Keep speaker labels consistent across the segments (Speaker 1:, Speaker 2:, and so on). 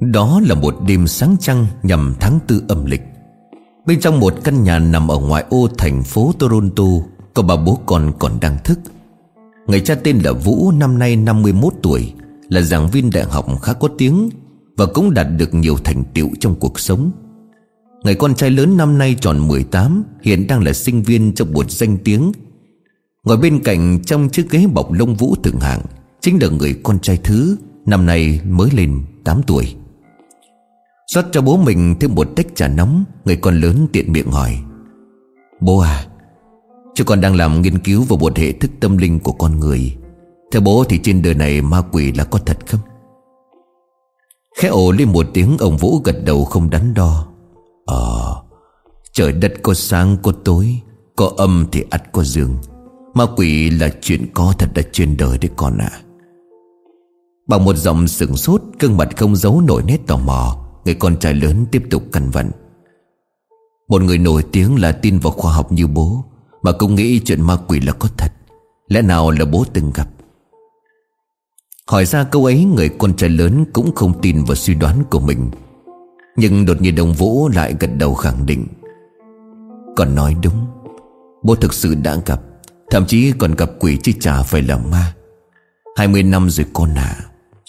Speaker 1: Đó là một đêm sáng trăng nhằm tháng tư âm lịch. Bên trong một căn nhà nằm ở ngoại ô thành phố Toronto, Có bà bố con còn đang thức. Người cha tên là Vũ, năm nay 51 tuổi, Là giảng viên đại học khá có tiếng Và cũng đạt được nhiều thành tựu trong cuộc sống. Người con trai lớn năm nay tròn 18 Hiện đang là sinh viên trong một danh tiếng Ngồi bên cạnh trong chiếc ghế bọc lông vũ thượng hạng, Chính là người con trai thứ, Năm nay mới lên 8 tuổi. Rót cho bố mình thêm một tách trà nóng, Người con lớn tiện miệng hỏi. Bố à Chú con đang làm nghiên cứu vào một hệ thức tâm linh của con người. Theo bố thì trên đời này ma quỷ là có thật không? Khẽ ồ lên một tiếng, ông Vũ gật đầu không đắn đo. Ờ Trời đất có sáng, có tối, Có âm thì ắt có dương. Ma quỷ là chuyện có thật đã trên đời đấy con ạ. À. Bằng một giọng sừng sốt, gương mặt không giấu nổi nét tò mò, Người con trai lớn tiếp tục căn vận Một người nổi tiếng là tin vào khoa học như bố, Mà cũng nghĩ chuyện ma quỷ là có thật. Lẽ nào là bố từng gặp? Hỏi ra câu ấy, người con trai lớn cũng không tin vào suy đoán của mình. Nhưng đột nhiên đồng vũ lại gật đầu khẳng định. Còn nói đúng, Bố thực sự đã gặp. Thậm chí còn gặp quỷ chứ chả phải là ma. 20 năm rồi con à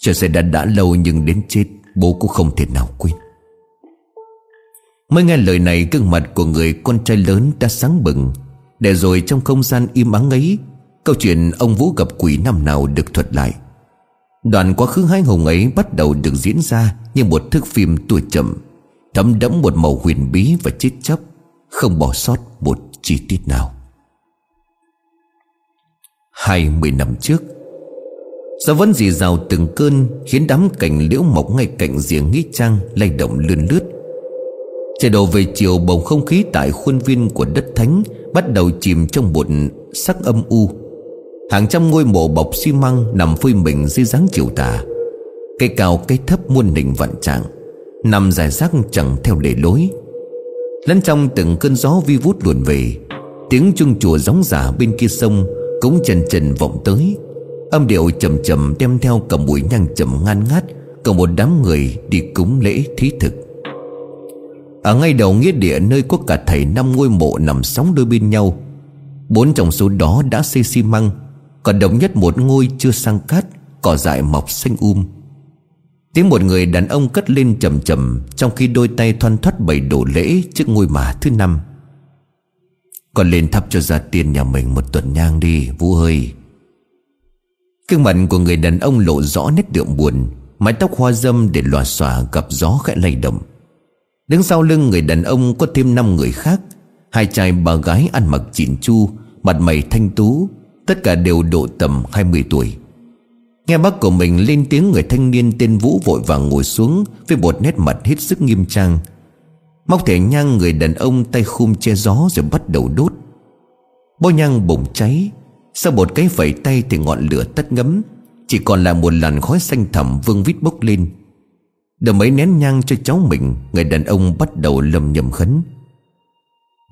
Speaker 1: Trời sẽ đã đã lâu nhưng đến chết, Bố cũng không thể nào quên. Mới nghe lời này, gương mặt của người con trai lớn đã sáng bừng. Để rồi trong không gian im ắng ấy, Câu chuyện ông Vũ gặp quỷ năm nào được thuật lại. Đoạn quá khứ hai hùng ấy bắt đầu được diễn ra Như một thước phim tuổi chậm, Thấm đẫm một màu huyền bí và chết chóc, Không bỏ sót một chi tiết nào. Hai mươi năm trước Gió vẫn dì rào từng cơn Khiến đám cảnh liễu mọc ngay cạnh rìa nghĩ trang lay động lươn lướt. Trời đầu về chiều, bầu không khí tại khuôn viên của đất thánh Bắt đầu chìm trong một sắc âm u. Hàng trăm ngôi mộ bọc xi măng nằm phơi mình dưới dáng chiều tà. Cây cao, cây thấp muôn đỉnh vạn trạng, Nằm dài rác chẳng theo lề lối. Lẫn trong từng cơn gió vi vút luồn về, Tiếng chuông chùa gióng giả bên kia sông cũng trần trần vọng tới. Âm điệu trầm trầm đem theo cả mùi nhang trầm ngan ngát Cả một đám người đi cúng lễ thí thực. Ở ngay đầu nghĩa địa nơi có cả thầy năm ngôi mộ nằm sóng đôi bên nhau, Bốn trong số đó đã xây xi măng, Còn đồng nhất một ngôi chưa sang cát, Cỏ dại mọc xanh um. Tiếng một người đàn ông cất lên trầm trầm Trong khi đôi tay thoăn thoắt bày đổ lễ Trước ngôi mả thứ năm. Còn lên thắp cho gia tiên nhà mình một tuần nhang đi, Vũ ơi Cương mặt của người đàn ông lộ rõ nét đượm buồn, Mái tóc hoa dâm để lòa xòa gặp gió khẽ lay động. Đứng sau lưng người đàn ông có thêm năm người khác, Hai trai bà gái ăn mặc chỉn chu, Mặt mày thanh tú, Tất cả đều độ tầm 20 tuổi. Nghe bác của mình lên tiếng người thanh niên tên Vũ vội vàng ngồi xuống Với một nét mặt hết sức nghiêm trang. Móc thẻ nhang người đàn ông tay khum che gió rồi bắt đầu đốt. Bó nhang bùng cháy. Sau một cái vẩy tay thì ngọn lửa tắt ngấm. Chỉ còn là một làn khói xanh thẳm vương vít bốc lên. Đợi mấy nén nhang cho cháu mình, Người đàn ông bắt đầu lầm nhầm khấn.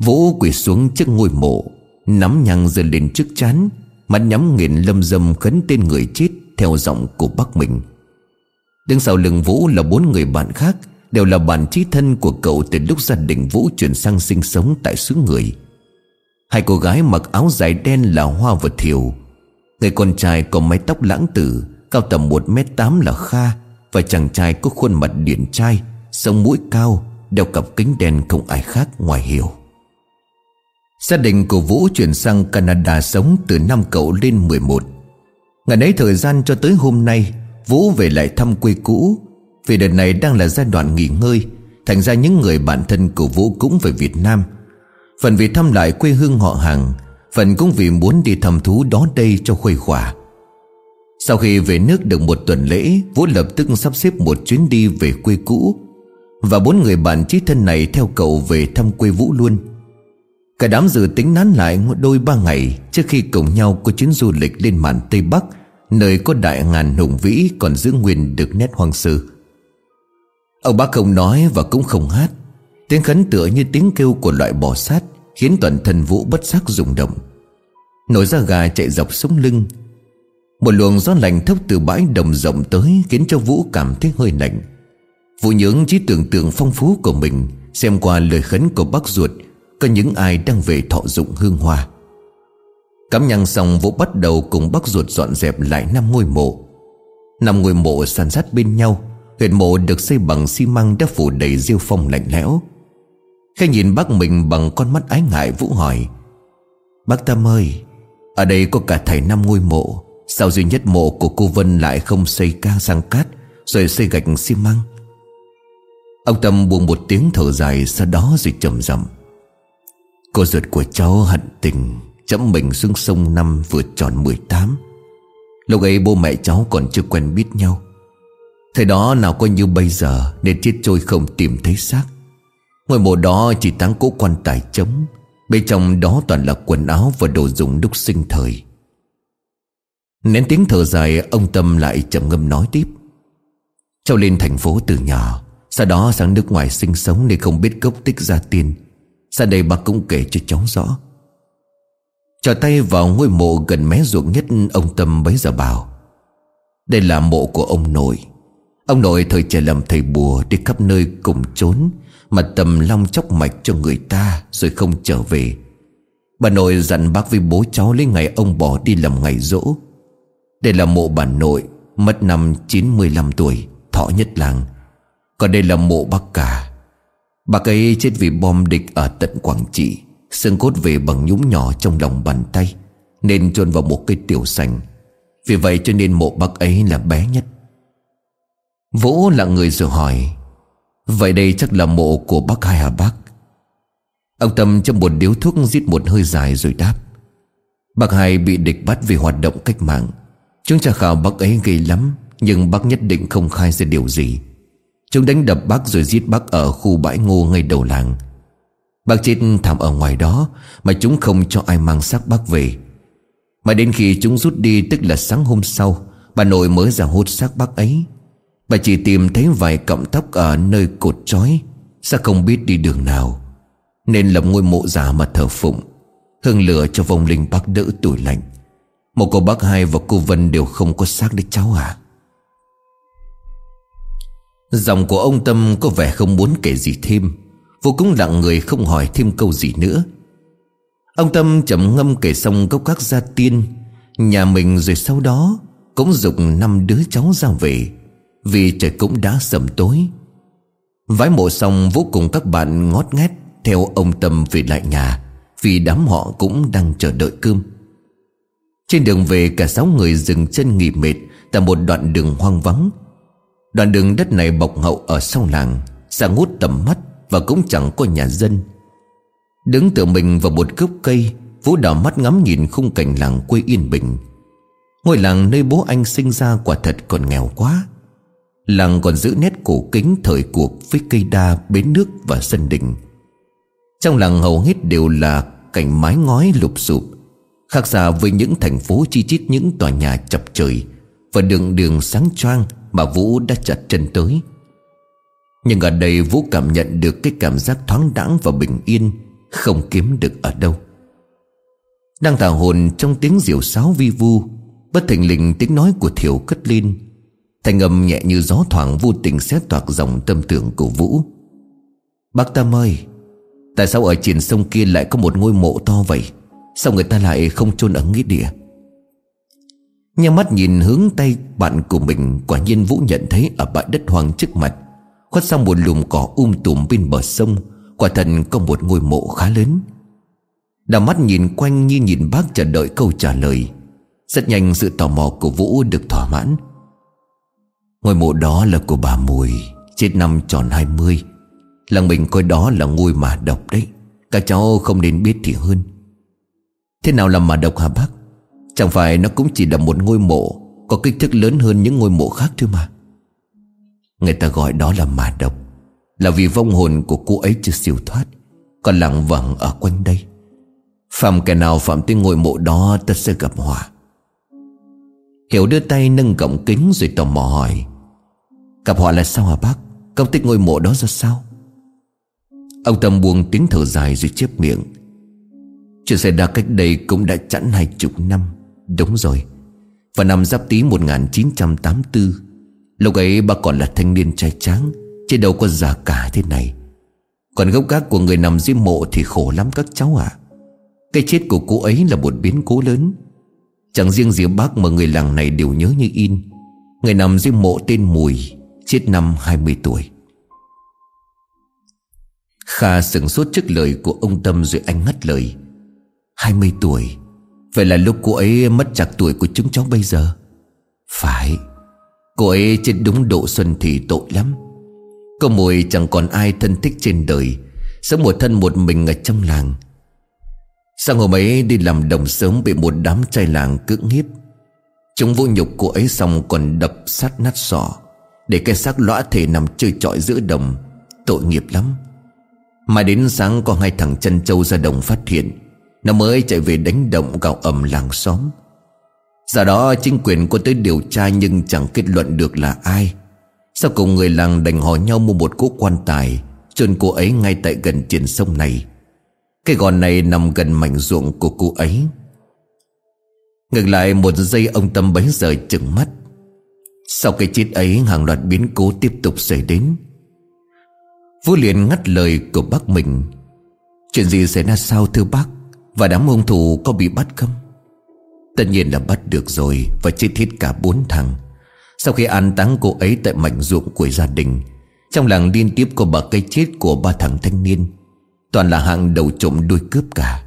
Speaker 1: Vũ quỳ xuống trước ngôi mộ, Nắm nhang dần lên trước chán, Mắt nhắm nghiền lâm dâm khấn tên người chết Theo giọng của bác mình. Đứng sau lưng Vũ là bốn người bạn khác. Đều là bản chí thân của cậu Từ lúc gia đình Vũ chuyển sang sinh sống tại xứ người. Hai cô gái mặc áo dài đen là Hoa và Thiều. Người con trai có mái tóc lãng tử, Cao tầm 1m8 là Kha, Và chàng trai có khuôn mặt điển trai, Sống mũi cao, Đeo cặp kính đen không ai khác ngoài Hiểu. Gia đình của Vũ chuyển sang Canada sống từ năm cậu lên 11 Ngày ấy thời gian cho tới hôm nay, Vũ về lại thăm quê cũ vì đợt này đang là giai đoạn nghỉ ngơi, Thành ra những người bạn thân của Vũ cũng về Việt Nam. Phần vì thăm lại quê hương họ hàng, Phần cũng vì muốn đi thăm thú đó đây cho khuây khỏa. Sau khi về nước được một tuần lễ, Vũ lập tức sắp xếp một chuyến đi về quê cũ. Và bốn người bạn chí thân này theo cậu về thăm quê Vũ luôn. Cả đám dự tính nán lại đôi ba ngày Trước khi cùng nhau có chuyến du lịch lên mạn Tây Bắc, Nơi có đại ngàn hùng vĩ còn giữ nguyên được nét hoang sơ. Ông bác không nói và cũng không hát. Tiếng khấn tựa như tiếng kêu của loại bò sát, Khiến toàn thân Vũ bất giác rung động. Nổi da gà chạy dọc sống lưng. Một luồng gió lạnh thốc từ bãi đồng rộng tới Khiến cho Vũ cảm thấy hơi lạnh. Vũ nhướng trí tưởng tượng phong phú của mình, Xem qua lời khấn của bác ruột, Có những ai đang về thọ dụng hương hoa. Cắm nhang xong, Vũ bắt đầu cùng bác ruột dọn dẹp lại năm ngôi mộ. Năm ngôi mộ san sát bên nhau Huyệt mộ được xây bằng xi măng đã phủ đầy rêu phong lạnh lẽo. Khi nhìn bác mình bằng con mắt ái ngại Vũ hỏi, Bác Tâm ơi, Ở đây có cả thầy năm ngôi mộ, Sao duy nhất mộ của cô Vân lại không xây ca sang cát Rồi xây gạch xi măng? Ông Tâm buông một tiếng thở dài, Sau đó rồi trầm rầm Cô ruột của cháu hận tình, Chấm mình xuống sông năm vừa tròn 18 Lúc ấy bố mẹ cháu còn chưa quen biết nhau Thời đó nào có như bây giờ Nên chết trôi không tìm thấy xác. Ngôi mộ đó chỉ táng cỗ quan tài trống, Bên trong đó toàn là quần áo và đồ dùng đúc sinh thời. Nén tiếng thở dài, Ông Tâm lại trầm ngâm nói tiếp. Cháu lên thành phố từ nhỏ, Sau đó sang nước ngoài sinh sống Nên không biết gốc tích gia tiên. Sau đây bác cũng kể cho cháu rõ. Trở tay vào ngôi mộ gần mé ruộng nhất, Ông Tâm bấy giờ bảo, Đây là mộ của ông nội. Ông nội thời trẻ làm thầy bùa Đi khắp nơi cùng trốn Mà tầm long chóc mạch cho người ta Rồi không trở về. Bà nội dặn bác với bố cháu lấy ngày ông bỏ đi làm ngày rỗ. Đây là mộ bà nội, Mất năm 95 tuổi, Thọ nhất làng. Còn đây là mộ bác cả. Bác ấy chết vì bom địch ở tận Quảng Trị, Xương cốt về bằng nhúng nhỏ trong lòng bàn tay, Nên chôn vào một cây tiểu sành. Vì vậy cho nên mộ bác ấy là bé nhất. Vũ là người rồi hỏi, Vậy đây chắc là mộ của bác hai hả bác? Ông Tâm trong một điếu thuốc giết một hơi dài rồi đáp, Bác hai bị địch bắt vì hoạt động cách mạng. Chúng tra khảo bác ấy ghê lắm, Nhưng bác nhất định không khai ra điều gì. Chúng đánh đập bác rồi giết bác ở khu bãi ngô ngay đầu làng. Bác chết thảm ở ngoài đó, Mà chúng không cho ai mang xác bác về. Mà đến khi chúng rút đi, Tức là sáng hôm sau, Bà nội mới ra hốt xác bác ấy. Bà chỉ tìm thấy vài cọng tóc Ở nơi cột trói. Sao không biết đi đường nào, Nên lập ngôi mộ giả mà thờ phụng, Hương lửa cho vong linh bác đỡ tuổi lạnh Một cô bác hai và cô Vân Đều không có xác để cháu à Giọng của ông Tâm có vẻ không muốn kể gì thêm, Vô cũng lặng người không hỏi thêm câu gì nữa. Ông Tâm chậm ngâm kể xong câu các gia tiên, Nhà mình rồi sau đó Cũng dục năm đứa cháu ra về. Vì trời cũng đã sầm tối. Vái mộ xong vô cùng các bạn ngót nghét Theo ông Tâm về lại nhà, Vì đám họ cũng đang chờ đợi cơm. Trên đường về, cả sáu người dừng chân nghỉ mệt Tại một đoạn đường hoang vắng. Đoạn đường đất này bọc hậu ở sau làng, Xa ngút tầm mắt và cũng chẳng có nhà dân. Đứng tự mình vào một gốc cây, Vũ đảo mắt ngắm nhìn khung cảnh làng quê yên bình. Ngôi làng nơi bố anh sinh ra quả thật còn nghèo quá. Làng còn giữ nét cổ kính thời cuộc Với cây đa, bến nước và sân đình. Trong làng hầu hết đều là cảnh mái ngói lụp sụp Khác xa với những thành phố chi chít những tòa nhà chập trời Và đường đường sáng choang mà Vũ đã chặt chân tới. Nhưng ở đây Vũ cảm nhận được cái cảm giác thoáng đãng và bình yên Không kiếm được ở đâu. Đang thả hồn trong tiếng diều sáo vi vu Bất thình lình tiếng nói của Thiểu cất lên. Thành âm nhẹ như gió thoảng vô tình xét toạc dòng tâm tưởng của Vũ. Bác Tâm ơi, Tại sao ở trên sông kia lại có một ngôi mộ to vậy? Sao người ta lại không chôn ở nghĩa địa? Nhắm mắt nhìn hướng tay bạn của mình, Quả nhiên Vũ nhận thấy ở bãi đất hoang trước mặt, Khuất sang một lùm cỏ um tùm bên bờ sông, Quả thật có một ngôi mộ khá lớn. Đào mắt nhìn quanh như nhìn bác chờ đợi câu trả lời. Rất nhanh sự tò mò của Vũ được thỏa mãn. Ngôi mộ đó là của bà Mùi, Chết năm tròn 20 Làng mình coi đó là ngôi mà độc đấy. Các cháu không nên biết thì hơn. Thế nào là mà độc hả bác? Chẳng phải nó cũng chỉ là một ngôi mộ, Có kích thước lớn hơn những ngôi mộ khác thôi mà. Người ta gọi đó là mà độc, Là vì vong hồn của cô ấy chưa siêu thoát, Còn lặng vẳng ở quanh đây. Phạm kẻ nào phạm tới ngôi mộ đó, tất sẽ gặp họa. Hiểu đưa tay nâng gọng kính rồi tò mò hỏi Gặp họa là sao hả bác? Công tích ngôi mộ đó ra sao? Ông Tâm buông tiếng thở dài rồi chép miệng. Chuyện xảy ra cách đây cũng đã chẵn hai chục năm. Đúng rồi. Vào năm giáp tý 1984 Lúc ấy bà còn là thanh niên trai tráng, Chứ đâu có già cả thế này. Còn gốc gác của người nằm dưới mộ Thì khổ lắm các cháu ạ. Cái chết của cô ấy là một biến cố lớn. Chẳng riêng gì bác mà người làng này đều nhớ như in. Người nằm dưới mộ tên Mùi Chết năm 20 tuổi. Kha sửng sốt trước lời của ông Tâm rồi anh ngắt lời. 20 tuổi, Vậy là lúc cô ấy mất chặt tuổi của chúng cháu bây giờ? Phải, Cô ấy chết đúng độ xuân thì tội lắm. Cô mùi chẳng còn ai thân thích trên đời, Sống một thân một mình ở trong làng. Sang hôm ấy đi làm đồng sớm Bị một đám trai làng cưỡng hiếp. Chúng vô nhục cô ấy xong còn đập sát nát sọ. Để cái xác lõa thể nằm chơi trọi giữa đồng. Tội nghiệp lắm. Mà đến sáng có hai thằng chân trâu ra đồng phát hiện. Nó mới chạy về đánh động gạo ẩm làng xóm. Giờ đó chính quyền có tới điều tra Nhưng chẳng kết luận được là ai. Sau cùng người làng đành hỏi nhau mua một cỗ quan tài, chôn cô ấy ngay tại gần trên sông này. Cái gòn này nằm gần mảnh ruộng của cô ấy. Ngược lại, một giây ông Tâm bấy giờ chừng mắt. Sau cái chết ấy, hàng loạt biến cố tiếp tục xảy đến. Vũ liền ngắt lời của bác mình. Chuyện gì xảy ra sao, thưa bác? Và đám hung thủ có bị bắt không? Tất nhiên là bắt được rồi Và chết hết cả bốn thằng. Sau khi an táng cô ấy tại mảnh ruộng của gia đình, Trong làng liên tiếp có bà cây chết của ba thằng thanh niên. Toàn là hạng đầu trộm đuôi cướp cả.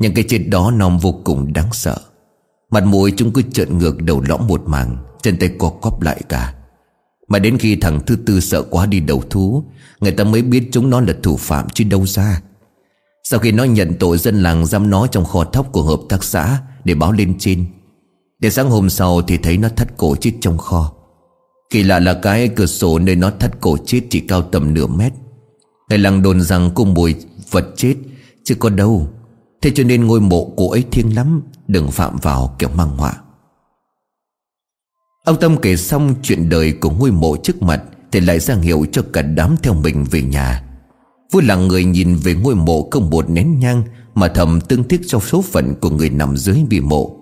Speaker 1: Những cái chết đó nòm vô cùng đáng sợ. Mặt mũi chúng cứ trợn ngược đầu lõm một màng. Chân tay co quắp lại cả. Mà đến khi thằng thứ tư sợ quá đi đầu thú, Người ta mới biết chúng nó là thủ phạm chứ đâu ra. Sau khi nó nhận tội dân làng giam nó trong kho thóc của hợp tác xã Để báo lên trên Để sáng hôm sau thì thấy nó thắt cổ chết trong kho. Kỳ lạ là cái cửa sổ nơi nó thắt cổ chết chỉ cao tầm nửa mét. Người làng đồn rằng cô mùi vật chết, Chứ có đâu. Thế cho nên ngôi mộ cô ấy thiêng lắm, Đừng phạm vào kiểu mang họa. Ông Tâm kể xong chuyện đời của ngôi mộ trước mặt Thì lại ra hiệu cho cả đám theo mình về nhà. Vui là người nhìn về ngôi mộ không một nén nhang Mà thầm tương tiếc cho số phận của người nằm dưới bị mộ.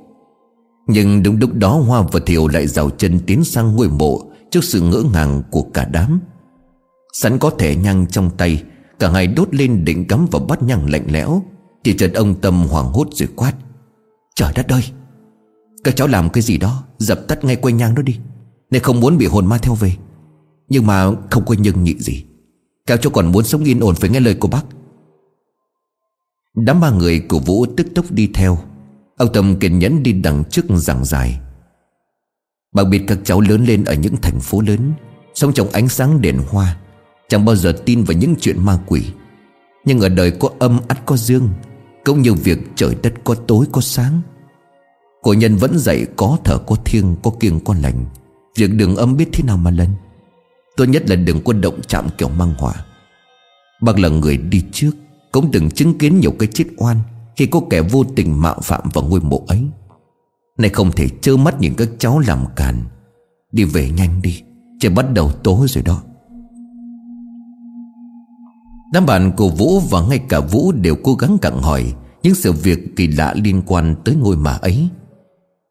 Speaker 1: Nhưng đúng lúc đó Hoa và Thiều lại rào chân tiến sang ngôi mộ Trước sự ngỡ ngàng của cả đám. Sẵn có thể nhang trong tay, Cả hai đốt lên định cắm vào bát nhang lạnh lẽo, Thì chợt ông Tâm hoảng hốt rồi quát, Trời đất ơi các cháu làm cái gì đó, Dập tắt ngay quay nhang đó đi. Nên không muốn bị hồn ma theo về. Nhưng mà không có nhưng nhị gì. Các cháu còn muốn sống yên ổn phải nghe lời của bác. Đám ba người của Vũ tức tốc đi theo. Ông Tâm kiên nhẫn đi đằng trước giảng dài Bác biệt các cháu lớn lên ở những thành phố lớn, Sống trong ánh sáng đèn hoa, Chẳng bao giờ tin vào những chuyện ma quỷ. Nhưng ở đời có âm ắt có dương, cũng như việc trời đất có tối có sáng. Cổ nhân vẫn dạy có thở có thiêng, Có kiêng, có lành. Việc đường âm biết thế nào mà lần Tốt nhất là đừng có động chạm kiểu mang hỏa Bác là người đi trước, Cũng từng chứng kiến nhiều cái chết oan Khi có kẻ vô tình mạo phạm vào ngôi mộ ấy. Này không thể trơ mắt nhìn các cháu làm càn. Đi về nhanh đi Trời bắt đầu tối rồi đó. Đám bạn của Vũ và ngay cả Vũ đều cố gắng cặn hỏi Những sự việc kỳ lạ liên quan tới ngôi mà ấy.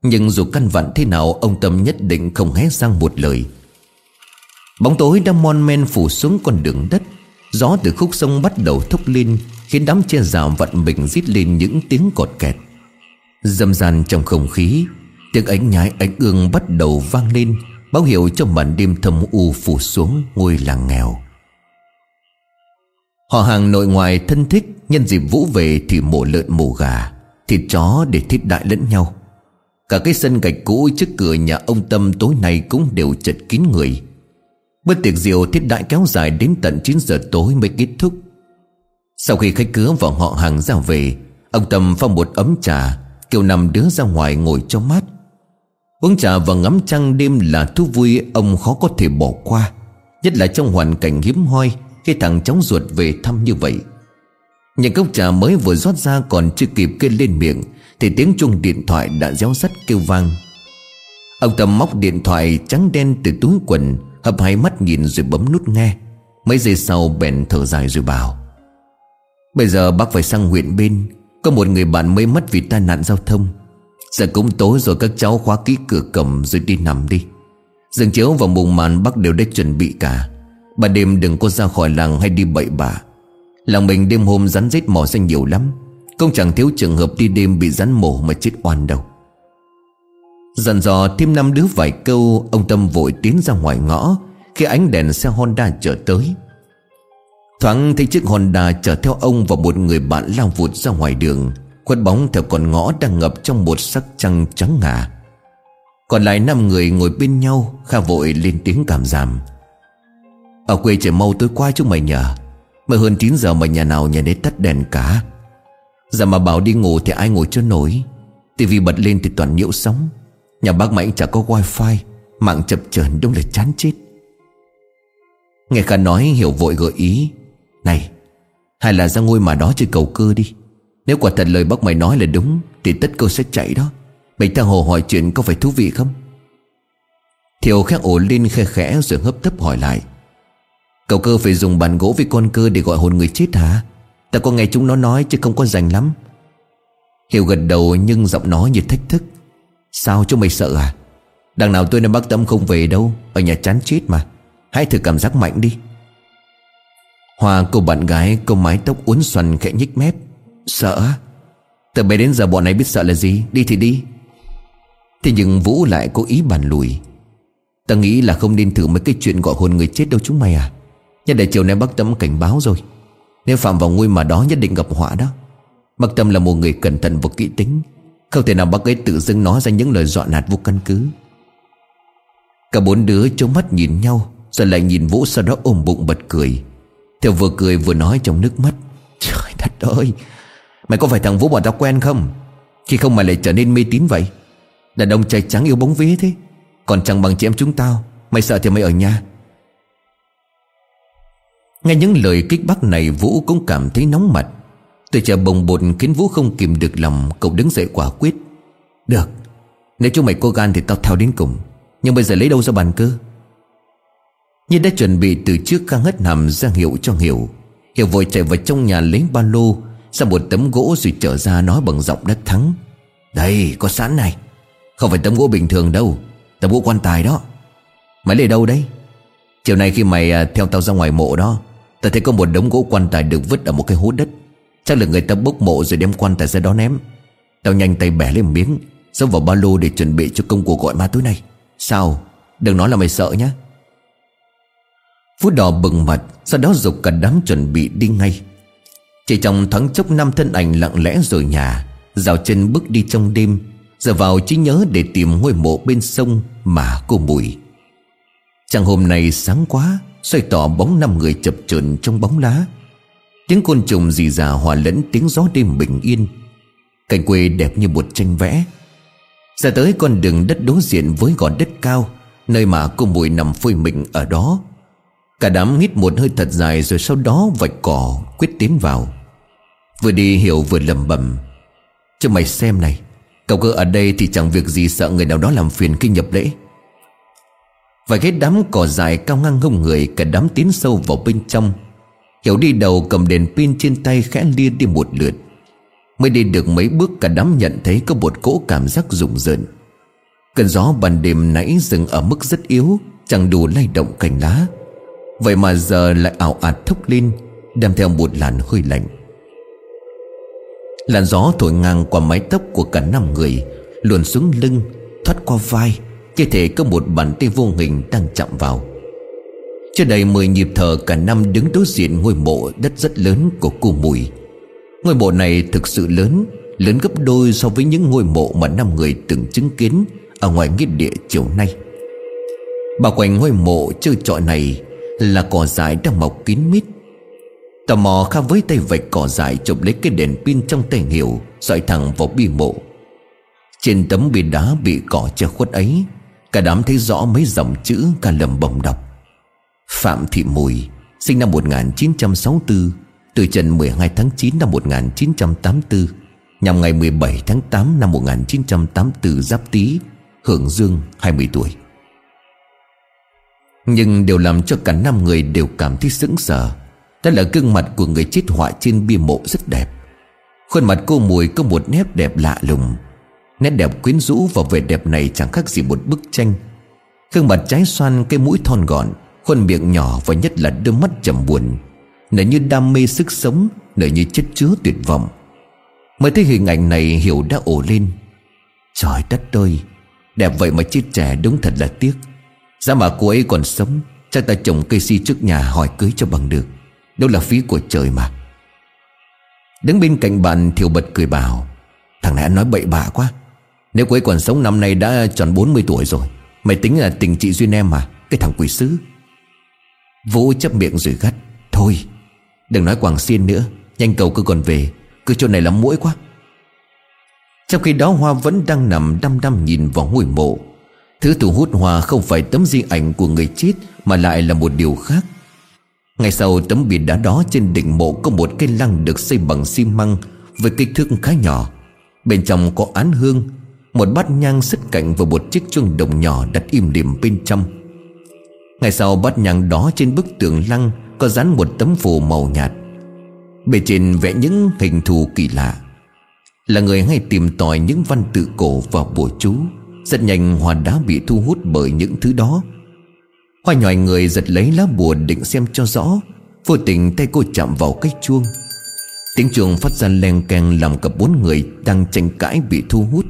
Speaker 1: Nhưng dù căn vặn thế nào, Ông Tâm nhất định không hé sang một lời. Bóng tối đã mon men phủ xuống con đường đất. Gió từ khúc sông bắt đầu thốc lên, Khiến đám che rào vặn bình rít lên những tiếng cọt kẹt. Dâm gian trong không khí, Tiếng ánh nhái ánh ương bắt đầu vang lên, Báo hiệu cho màn đêm thâm u phủ xuống ngôi làng nghèo. Họ hàng nội ngoài thân thích, Nhân dịp vũ về thì mổ lợn mổ gà, Thịt chó để thịt đại lẫn nhau. Cả cái sân gạch cũ trước cửa nhà ông Tâm tối nay cũng đều chật kín người. Bữa tiệc rượu thiết đại kéo dài đến tận 9 giờ tối mới kết thúc. Sau khi khách cứa và họ hàng ra về, Ông Tâm phong một ấm trà, Kêu nằm đứa ra ngoài ngồi cho mát. Uống trà và ngắm trăng đêm là thú vui Ông khó có thể bỏ qua, Nhất là trong hoàn cảnh hiếm hoi khi thằng cháu ruột về thăm như vậy. Những cốc trà mới vừa rót ra còn chưa kịp kê lên miệng thì tiếng chuông điện thoại đã réo rắt kêu vang. Ông Tâm móc điện thoại trắng đen từ túi quần Hập hai mắt nhìn rồi bấm nút nghe. Mấy giây sau bèn thở dài rồi bảo, Bây giờ bác phải sang huyện bên. Có một người bạn mới mất vì tai nạn giao thông. Giờ cũng tối rồi các cháu khóa kỹ cửa cầm rồi đi nằm đi. Dường chiếu và mùng màn bác đều đã chuẩn bị cả. Bà đêm đừng có ra khỏi làng hay đi bậy bạ. Làng mình đêm hôm rắn rết mò xanh nhiều lắm. Không chẳng thiếu trường hợp đi đêm bị rắn mổ mà chết oan đâu. Dần dò thêm năm đứa vài câu, Ông Tâm vội tiến ra ngoài ngõ, Khi ánh đèn xe Honda chở tới. Thoáng thấy chiếc Honda chở theo ông và một người bạn lao vụt ra ngoài đường. Khuất bóng theo con ngõ đang ngập trong một sắc trăng trắng ngà. Còn lại năm người ngồi bên nhau, Kha vội lên tiếng cảm giảm. Ở quê trời mau tối qua chúng mày nhờ. Mới hơn 9 giờ mà nhà nào nhà đấy tắt đèn cả. Giờ mà bảo đi ngủ thì ai ngồi cho nổi. Tivi bật lên thì toàn nhiễu sóng. Nhà bác Mạnh chả có wifi, Mạng chập chờn đúng là chán chết. Nghe Kha nói hiểu vội gợi ý. Này Hay là ra ngôi mà đó chơi cầu cơ đi. Nếu quả thật lời bác mày nói là đúng, Thì tất cơ sẽ chạy đó. Mày ta hồ hỏi chuyện có phải thú vị không? Thiều khẽ ổ lên khe khẽ Rồi hấp tấp hỏi lại. Cầu cơ phải dùng bàn gỗ với con cơ Để gọi hồn người chết hả? Ta có nghe chúng nó nói chứ không có rành lắm. Hiểu gật đầu nhưng giọng nói như thách thức. Sao cho mày sợ à? Đằng nào tôi nên bác Tâm không về đâu, Ở nhà chán chết mà. Hãy thử cảm giác mạnh đi. Hòa cô bạn gái cô mái tóc uốn xoăn khẽ nhích mép. Sợ Từ bé đến giờ bọn này biết sợ là gì? Đi thì đi. Thế nhưng Vũ lại cố ý bàn lùi. Ta nghĩ là không nên thử mấy cái chuyện gọi hồn người chết đâu chúng mày à. Nhất để chiều nay bác Tâm cảnh báo rồi. Nếu phạm vào ngôi mà đó nhất định gặp họa đó. Bác Tâm là một người cẩn thận và kỹ tính. Không thể nào bác ấy tự dưng nói ra những lời dọa nạt vô căn cứ. Cả bốn đứa trông mắt nhìn nhau, Rồi lại nhìn Vũ sau đó ôm bụng bật cười. Theo vừa cười vừa nói trong nước mắt, Trời đất ơi, Mày có phải thằng Vũ bọn tao quen không? Khi không mày lại trở nên mê tín vậy. Đàn ông trai trắng yêu bóng vía thế. Còn chẳng bằng chị em chúng tao, Mày sợ thì mày ở nhà. Nghe những lời kích bác này, Vũ cũng cảm thấy nóng mặt. Từ chờ bồng bột khiến Vũ không kìm được lòng, Cậu đứng dậy quả quyết. Được, Nếu chúng mày có gan thì tao theo đến cùng. Nhưng bây giờ lấy đâu ra bàn cơ? Như đã chuẩn bị từ trước khang hất nằm ra hiệu cho Hiểu. Hiểu vội chạy vào trong nhà lấy ba lô, Ra một tấm gỗ rồi trở ra nói bằng giọng đất thắng. Đây, có sẵn này. Không phải tấm gỗ bình thường đâu, Tấm gỗ quan tài đó. Mày lấy đâu đấy Chiều nay khi mày à, theo tao ra ngoài mộ đó ta thấy có một đống gỗ quan tài được vứt ở một cái hố đất. Chắc là người ta bốc mộ rồi đem quan tài ra đó ném. Tao nhanh tay bẻ lên miếng, Xông vào ba lô để chuẩn bị cho công cuộc gọi ma tối nay Sao? Đừng nói là mày sợ nhá. Phú đỏ bừng mặt, Sau đó dục cả đám chuẩn bị đi ngay. Chỉ trong thoáng chốc năm thân ảnh lặng lẽ rồi nhà dào chân bước đi trong đêm, Giờ vào trí nhớ để tìm ngôi mộ bên sông Mà cô mùi. Chẳng hôm nay sáng quá xoay tỏ bóng năm người chập chờn trong bóng lá. Tiếng côn trùng rì rà hòa lẫn tiếng gió đêm bình yên. Cảnh quê đẹp như một tranh vẽ. Ra tới con đường đất đối diện với gò đất cao, Nơi mà cô mùi nằm phơi mình ở đó. Cả đám hít một hơi thật dài Rồi sau đó vạch cỏ, quyết tiến vào. Vừa đi hiểu vừa lầm bầm Cho mày xem này, Cậu cơ ở đây thì chẳng việc gì sợ người nào đó làm phiền khi nhập lễ. Và cái đám cỏ dài cao ngang hông người, Cả đám tiến sâu vào bên trong. Hiểu đi đầu cầm đèn pin trên tay khẽ lia đi một lượt. Mới đi được mấy bước, cả đám nhận thấy có một cỗ cảm giác rùng rợn. Cơn gió ban đêm nãy dừng ở mức rất yếu, Chẳng đủ lay động cành lá. Vậy mà giờ lại ảo ạt thốc lên, Đem theo một làn hơi lạnh. Làn gió thổi ngang qua mái tóc của cả năm người, Luồn xuống lưng, Thoát qua vai. Như thể có một bàn tay vô hình đang chạm vào. Chưa đầy 10 nhịp thở cả năm đứng đối diện ngôi mộ đất rất lớn của cô Mùi. Ngôi mộ này thực sự lớn Lớn gấp đôi so với những ngôi mộ mà năm người từng chứng kiến Ở ngoài nghĩa địa chiều nay. Bao quanh ngôi mộ chơi trọi này Là cỏ dại đang mọc kín mít. Tò mò Kha với tay vạch cỏ dại chụp lấy cái đèn pin trong tay hiểu, dọi thẳng vào bi mộ. Trên tấm bia đá bị cỏ che khuất ấy Cả đám thấy rõ mấy dòng chữ, cả lầm bầm đọc. Phạm Thị Mùi, Sinh năm 1964 Từ trần 12 tháng 9 năm 1984 Nhằm ngày 17 tháng 8 năm 1984 Giáp Tý, Hưởng Dương 20 tuổi. Nhưng điều làm cho cả năm người đều cảm thấy sững sờ, Đó là gương mặt của người chết họa trên bia mộ rất đẹp. Khuôn mặt cô Mùi có một nét đẹp lạ lùng Nét đẹp quyến rũ và vẻ đẹp này chẳng khác gì một bức tranh. Gương mặt trái xoan, cái mũi thon gọn, Khuôn miệng nhỏ và nhất là đôi mắt trầm buồn. Nở như đam mê sức sống, Nở như chất chứa tuyệt vọng. Mới thấy hình ảnh này Hiểu đã ổ lên. Trời đất ơi, Đẹp vậy mà chết trẻ đúng thật là tiếc. Giá mà cô ấy còn sống, Chắc ta trồng cây si trước nhà hỏi cưới cho bằng được. Đâu là phí của trời mà. Đứng bên cạnh bạn, Thiều bật cười bảo, Thằng này nói bậy bạ quá. Nếu cô ấy còn sống, năm nay đã tròn 40 tuổi rồi. Mày tính là tình chị duyên em mà Cái thằng quỷ sứ. Vũ chấp miệng rồi gắt. Thôi, đừng nói quảng xiên nữa. Nhanh cầu cứ còn về. Cứ chỗ này lắm mũi quá. Trong khi đó, Hoa vẫn đang nằm đăm đăm nhìn vào ngôi mộ. Thứ thu hút Hoa không phải tấm di ảnh của người chết, Mà lại là một điều khác. Ngay sau tấm biển đá đó, trên đỉnh mộ Có một cây lăng được xây bằng xi măng Với kích thước khá nhỏ. Bên trong có án hương một bát nhang sứt cạnh và một chiếc chuông đồng nhỏ đặt im lìm bên trong. Ngay sau bát nhang đó trên bức tường lăng Có dán một tấm phù màu nhạt. Bề trên vẽ những hình thù kỳ lạ. Là người hay tìm tòi những văn tự cổ và bùa chú, Rất nhanh hoa đá bị thu hút bởi những thứ đó. Hoa nhòi người giật lấy lá bùa định xem cho rõ, Vô tình tay cô chạm vào cái chuông. Tiếng chuông phát ra len keng Làm cả bốn người đang tranh cãi bị thu hút.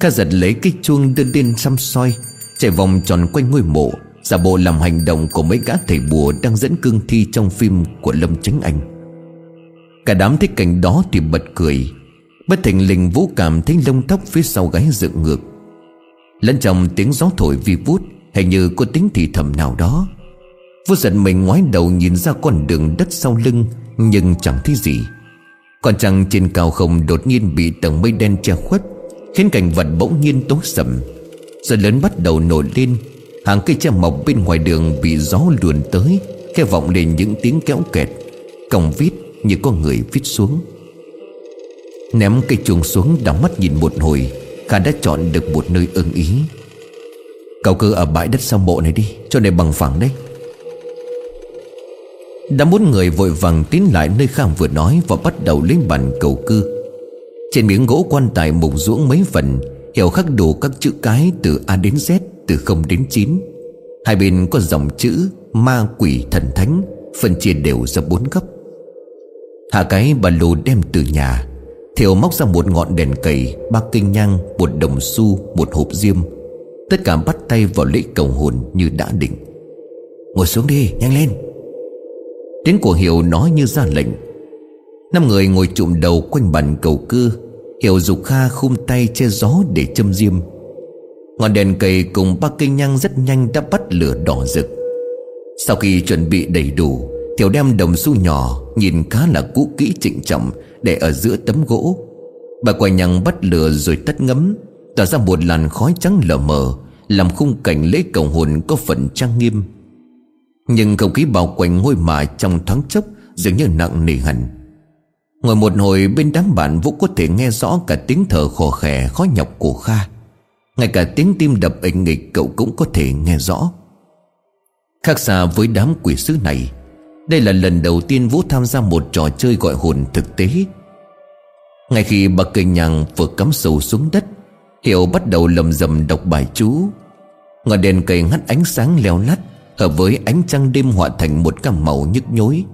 Speaker 1: Kha giật lấy cái chuông đưa lên xăm soi, Chạy vòng tròn quanh ngôi mộ, Giả bộ làm hành động của mấy gã thầy bùa Đang dẫn cương thi trong phim của Lâm Chánh Anh. Cả đám thấy cảnh đó thì bật cười. Bất thình lình vũ cảm thấy lông tóc phía sau gáy dựng ngược. Lẫn trong tiếng gió thổi vi vút, Hình như có tiếng thì thầm nào đó. Vô giận mình ngoái đầu nhìn ra con đường đất sau lưng, Nhưng chẳng thấy gì. Còn trăng trên cao không đột nhiên bị tầng mây đen che khuất Khiến cảnh vật bỗng nhiên tối sầm. Gió lớn bắt đầu nổi lên. Hàng cây tre mọc bên ngoài đường bị gió luồn tới Khe vọng lên những tiếng kéo kẹt. Còng vít như có người vít xuống. Ném cây chuông xuống đóng mắt nhìn một hồi Khả đã chọn được một nơi ưng ý. Cậu cứ ở bãi đất sau mộ này đi Cho này bằng phẳng đấy. Đã bốn người vội vàng tiến lại nơi Khang vừa nói Và bắt đầu lên bàn cầu cư. Trên miếng gỗ quan tài mục ruỗng mấy phần Hiểu khắc đủ các chữ cái từ A đến Z, Từ 0 đến 9 Hai bên có dòng chữ Ma quỷ thần thánh, Phân chia đều ra bốn góc. Hạ cái bà lô đem từ nhà Thiều móc ra một ngọn đèn cầy, Ba kinh nhang, Một đồng xu, Một hộp diêm. Tất cả bắt tay vào lễ cầu hồn như đã định. Ngồi xuống đi, nhanh lên. Tiếng của Hiểu nói như ra lệnh Năm người ngồi trụm đầu quanh bàn cầu cư, Hiểu dục kha khum tay che gió để châm diêm. Ngọn đèn cầy cùng ba cây nhang rất nhanh đã bắt lửa đỏ rực. Sau khi chuẩn bị đầy đủ, Thiểu đem đồng xu nhỏ Nhìn khá là cũ kỹ trịnh trọng Để ở giữa tấm gỗ. Bà quay nhằng bắt lửa rồi tắt ngấm, Tỏa ra một làn khói trắng lờ mờ, Làm khung cảnh lễ cầu hồn có phần trang nghiêm. Nhưng không khí bao quanh ngôi mả trong thoáng chốc Dường như nặng nề hẳn. Ngồi một hồi bên đám bạn Vũ có thể nghe rõ cả tiếng thở khò khè, khó nhọc của Kha. Ngay cả tiếng tim đập ịch nghịch cậu cũng có thể nghe rõ. Khác xa với đám quỷ sứ này, đây là lần đầu tiên Vũ tham gia một trò chơi gọi hồn thực tế. Ngay khi bà cây nhàng vừa cắm sầu xuống đất, Hiểu bắt đầu lầm rầm đọc bài chú. Ngọn đèn cây hắt ánh sáng leo lắt, Hợp với ánh trăng đêm họa thành một cam màu nhức nhối.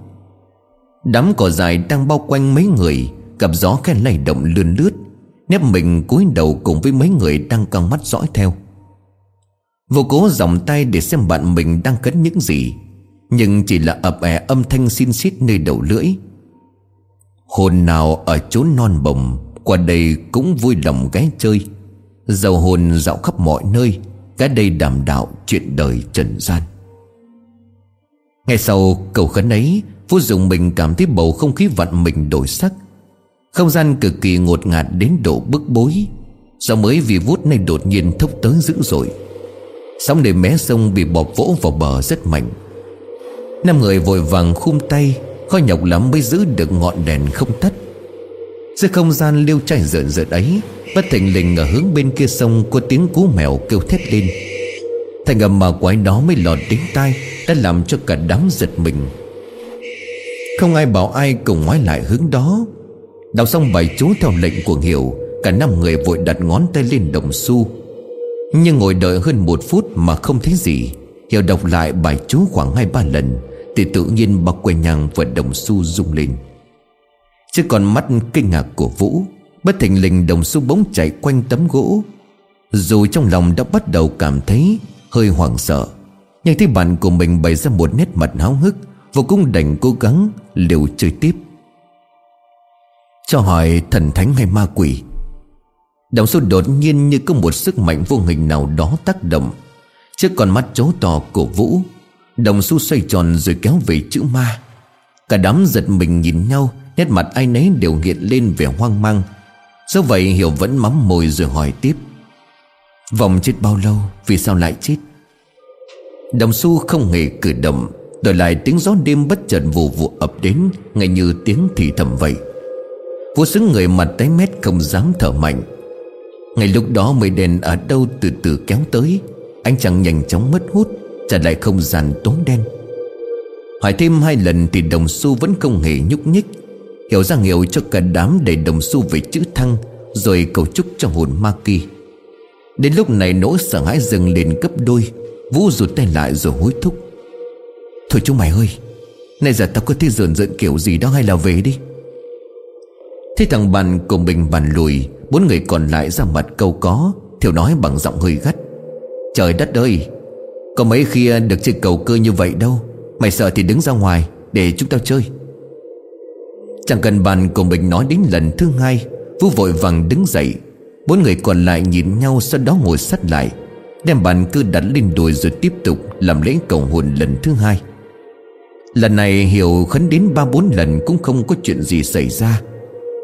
Speaker 1: Đám cỏ dài đang bao quanh mấy người, Gặp gió khen lay động lươn lướt. Nép mình cúi đầu cùng với mấy người đang căng mắt dõi theo. Vô cố dòng tay để xem bạn mình đang cấn những gì, nhưng chỉ là ập ẻ âm thanh xin xít nơi đầu lưỡi. Hồn nào ở chốn non bồng, Qua đây cũng vui lòng ghé chơi. Dầu hồn dạo khắp mọi nơi Cái đây đảm đạo chuyện đời trần gian. Ngay sau cầu khấn ấy Phú Dụng mình cảm thấy bầu không khí vặn mình đổi sắc. Không gian cực kỳ ngột ngạt đến độ bức bối. Do mới vì vút này đột nhiên thốc tới dữ dội. Sóng để mé sông bị bọt vỗ vào bờ rất mạnh. Năm người vội vàng khum tay Khó nhọc lắm mới giữ được ngọn đèn không tắt. Giữa không gian liêu trai rợn rợn ấy, Bất thình lình ở hướng bên kia sông Có tiếng cú mèo kêu thét lên. Thành âm mà quái đó mới lọt đến tai, Đã làm cho cả đám giật mình. Không ai bảo ai cùng ngoái lại hướng đó. Đọc xong bài chú theo lệnh của Hiểu, Cả năm người vội đặt ngón tay lên đồng xu. Nhưng ngồi đợi hơn một phút mà không thấy gì, Hiểu đọc lại bài chú khoảng hai ba lần, Thì tự nhiên bọc quầy nhằng và đồng xu rung lên. Chứ còn mắt kinh ngạc của Vũ, Bất thình lình đồng xu bỗng chạy quanh tấm gỗ. Dù trong lòng đã bắt đầu cảm thấy hơi hoảng sợ, Nhưng thấy bạn của mình bày ra một nét mặt háo hức Vô cũng đành cố gắng liều chơi tiếp. Cho hỏi thần thánh hay ma quỷ? Đồng xu đột nhiên như có một sức mạnh vô hình nào đó tác động. Trước con mắt chố to của Vũ, Đồng xu xoay tròn rồi kéo về chữ ma. Cả đám giật mình nhìn nhau, Nét mặt ai nấy đều hiện lên vẻ hoang mang. Do vậy, Hiểu vẫn mắm môi rồi hỏi tiếp. Vòng chết bao lâu, Vì sao lại chết? Đồng xu không hề cử động. Đổi lại tiếng gió đêm bất chợt vù vù ập đến Ngay như tiếng thì thầm vậy. Vua xứng người mặt tái mét không dám thở mạnh. Ngay lúc đó mây đèn ở đâu từ từ kéo tới Anh chàng nhanh chóng mất hút Trả lại không gian tối đen. Hỏi thêm hai lần thì đồng xu vẫn không hề nhúc nhích. Hiểu ra hiệu cho cả đám để đồng xu về chữ thăng, Rồi cầu chúc cho hồn ma kỳ. Đến lúc này nỗi sợ hãi dâng lên gấp đôi, Vũ rụt tay lại rồi hối thúc. Thôi chúng mày ơi Nãy giờ tao cứ thấy rợn rợn kiểu gì đó hay là về đi? Thế thằng bàn cùng mình bàn lùi, Bốn người còn lại ra mặt câu có, Thiểu nói bằng giọng hơi gắt. Trời đất ơi, Có mấy khi được chơi cầu cơ như vậy đâu, Mày sợ thì đứng ra ngoài Để chúng tao chơi. Chẳng cần bàn cùng mình nói đến lần thứ hai, Vũ vội vàng đứng dậy. Bốn người còn lại nhìn nhau Sau đó ngồi sát lại, Đem bàn cứ đặt lên đùi rồi tiếp tục Làm lễ cầu hồn lần thứ hai. Lần này Hiểu khấn đến ba bốn lần Cũng không có chuyện gì xảy ra.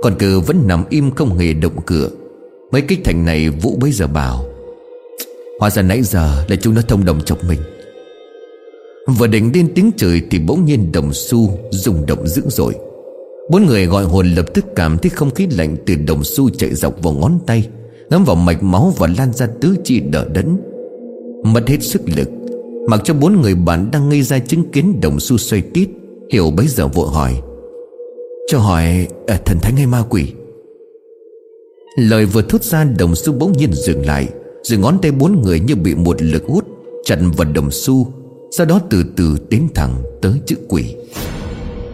Speaker 1: Còn cử vẫn nằm im không hề động cửa. Mấy cái thành này Vũ bấy giờ bảo, Hóa ra nãy giờ là chúng nó thông đồng chọc mình. Vừa định lên tiếng trời Thì bỗng nhiên đồng xu rung động dữ dội. Bốn người gọi hồn lập tức cảm thấy không khí lạnh Từ đồng xu chạy dọc vào ngón tay Ngắm vào mạch máu và lan ra tứ chi đỡ đẫn. Mất hết sức lực Mặc cho bốn người bạn đang ngây ra chứng kiến đồng xu xoay tít Hiểu bấy giờ vội hỏi. Cho hỏi à, thần thánh hay ma quỷ? Lời vừa thốt ra đồng xu bỗng nhiên dừng lại Rồi ngón tay bốn người như bị một lực hút Chặn vào đồng xu Sau đó từ từ tiến thẳng tới chữ quỷ.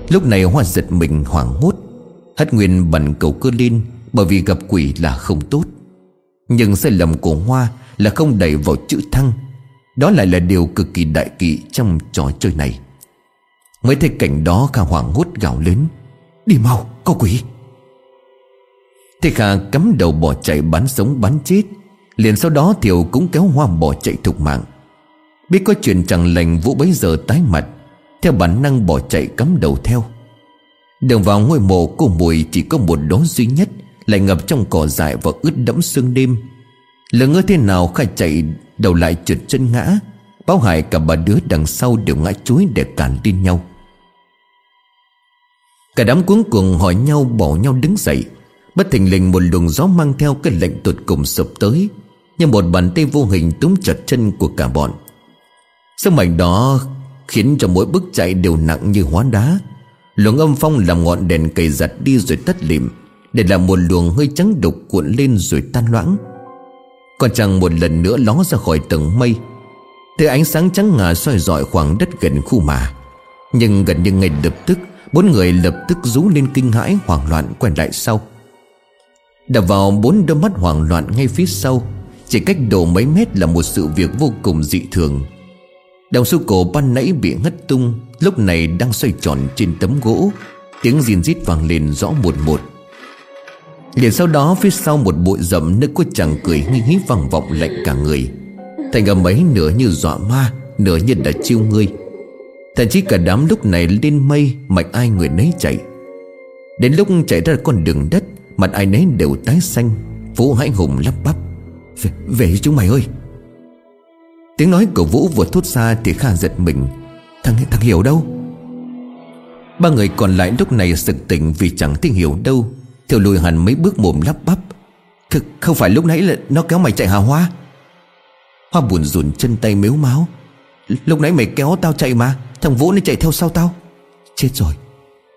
Speaker 1: Lúc này Hoa giật mình hoảng hốt Hất Nguyên bẩn cầu cơ lên Bởi vì gặp quỷ là không tốt. Nhưng sai lầm của Hoa Là không đẩy vào chữ thăng đó lại là điều cực kỳ đại kỵ Trong trò chơi này. Mới thấy cảnh đó Kha hoảng hốt gào lớn. Đi mau, có quỷ. Thế Kha cắm đầu bỏ chạy bắn sống bắn chết. Liền sau đó thiều cũng kéo Hoa bỏ chạy thục mạng. Biết có chuyện chẳng lành, Vũ bấy giờ tái mặt. Theo bản năng bỏ chạy cắm đầu theo. Đường vào ngôi mộ, cô mùi chỉ có một đó duy nhất, Lại ngập trong cỏ dại và ướt đẫm sương đêm. Lỡ ngỡ thế nào khai chạy đầu lại trượt chân ngã, Báo hải cả ba đứa đằng sau đều ngã chuối để cản tin nhau. Cả đám cuống cuồng hỏi nhau bỏ nhau đứng dậy. Bất thình lình một luồng gió mang theo cái lệnh tụt cùng sụp tới Như một bàn tay vô hình túm chặt chân của cả bọn. Sức mạnh đó Khiến cho mỗi bước chạy đều nặng như hóa đá. Luồng âm phong làm ngọn đèn cầy giặt đi rồi tắt lịm, Để làm một luồng hơi trắng đục cuộn lên rồi tan loãng. Còn chẳng một lần nữa ló ra khỏi tầng mây. Thứ ánh sáng trắng ngà soi dọi khoảng đất gần khu mà. Nhưng gần như ngay lập tức, Bốn người lập tức rú lên kinh hãi, hoảng loạn quay lại sau. Đập vào bốn đôi mắt hoảng loạn ngay phía sau, Chỉ cách độ mấy mét là một sự việc vô cùng dị thường. Đồng xu cổ ban nãy bị ngất tung, Lúc này đang xoay tròn trên tấm gỗ, Tiếng gìn rít vang lên rõ một một. Liền sau đó phía sau một bụi rậm Nước có chàng cười nghi hí vang vọng lạnh cả người. Thành âm ấy nửa như dọa ma Nửa như đã chiêu ngươi. Thậm chí cả đám lúc này lên mây Mạch ai người nấy chạy. Đến lúc chạy ra con đường đất Mặt ai nấy đều tái xanh Vũ hãi hùng lắp bắp. Về, về chúng mày ơi. Tiếng nói của Vũ vừa thốt ra thì Kha giật mình. Thằng thằng Hiểu đâu? Ba người còn lại lúc này sực tỉnh Vì chẳng thấy Hiểu đâu. Thiều lùi hẳn mấy bước mồm lắp bắp. Thực không phải lúc nãy là nó kéo mày chạy hả Hoa. Hoa buồn rùn chân tay mếu máu. Lúc nãy mày kéo tao chạy mà, Thằng Vũ nó chạy theo sau tao. Chết rồi.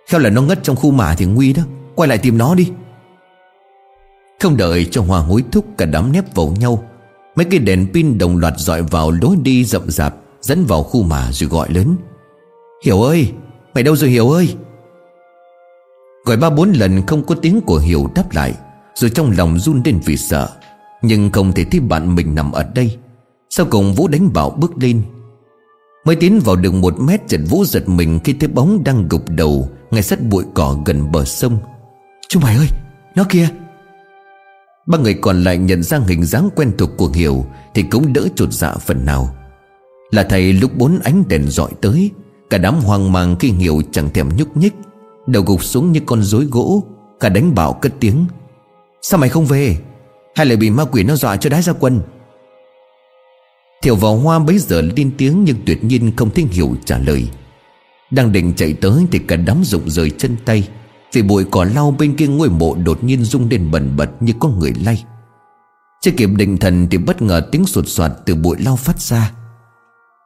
Speaker 1: Khéo là nó ngất trong khu mả thì nguy đó. Quay lại tìm nó đi. Không đợi cho Hoa hối thúc, Cả đám nép vào nhau. Mấy cái đèn pin đồng loạt dọi vào lối đi rậm rạp, Dẫn vào khu mả rồi gọi lớn. Hiểu ơi, Mày đâu rồi Hiểu ơi? Gọi ba bốn lần không có tiếng của Hiểu đáp lại, Rồi trong lòng run lên vì sợ. Nhưng không thể thấy bạn mình nằm ở đây. Sau cùng Vũ đánh bảo bước lên. Mới tiến vào được một mét Trần Vũ giật mình khi thấy bóng đang gục đầu Ngay sát bụi cỏ gần bờ sông. Chú mày ơi, Nó kia. Ba người còn lại nhận ra hình dáng quen thuộc của Hiểu Thì cũng đỡ chột dạ phần nào. Là thầy lúc bốn ánh đèn dọi tới, Cả đám hoang mang khi Hiểu chẳng thèm nhúc nhích. Đầu gục xuống như con rối gỗ, Cả đánh bảo cất tiếng. Sao mày không về? Hay lại bị ma quỷ nó dọa cho đái ra quân Thiểu vào hoa bấy giờ lên tiếng Nhưng tuyệt nhiên không thích Hiểu trả lời. Đang định chạy tới Thì cả đám rụng rời chân tay, Vì bụi cỏ lau bên kia ngôi mộ Đột nhiên rung lên bần bật như có người lay. Chưa kịp định thần Thì bất ngờ tiếng sụt soạt từ bụi lau phát ra.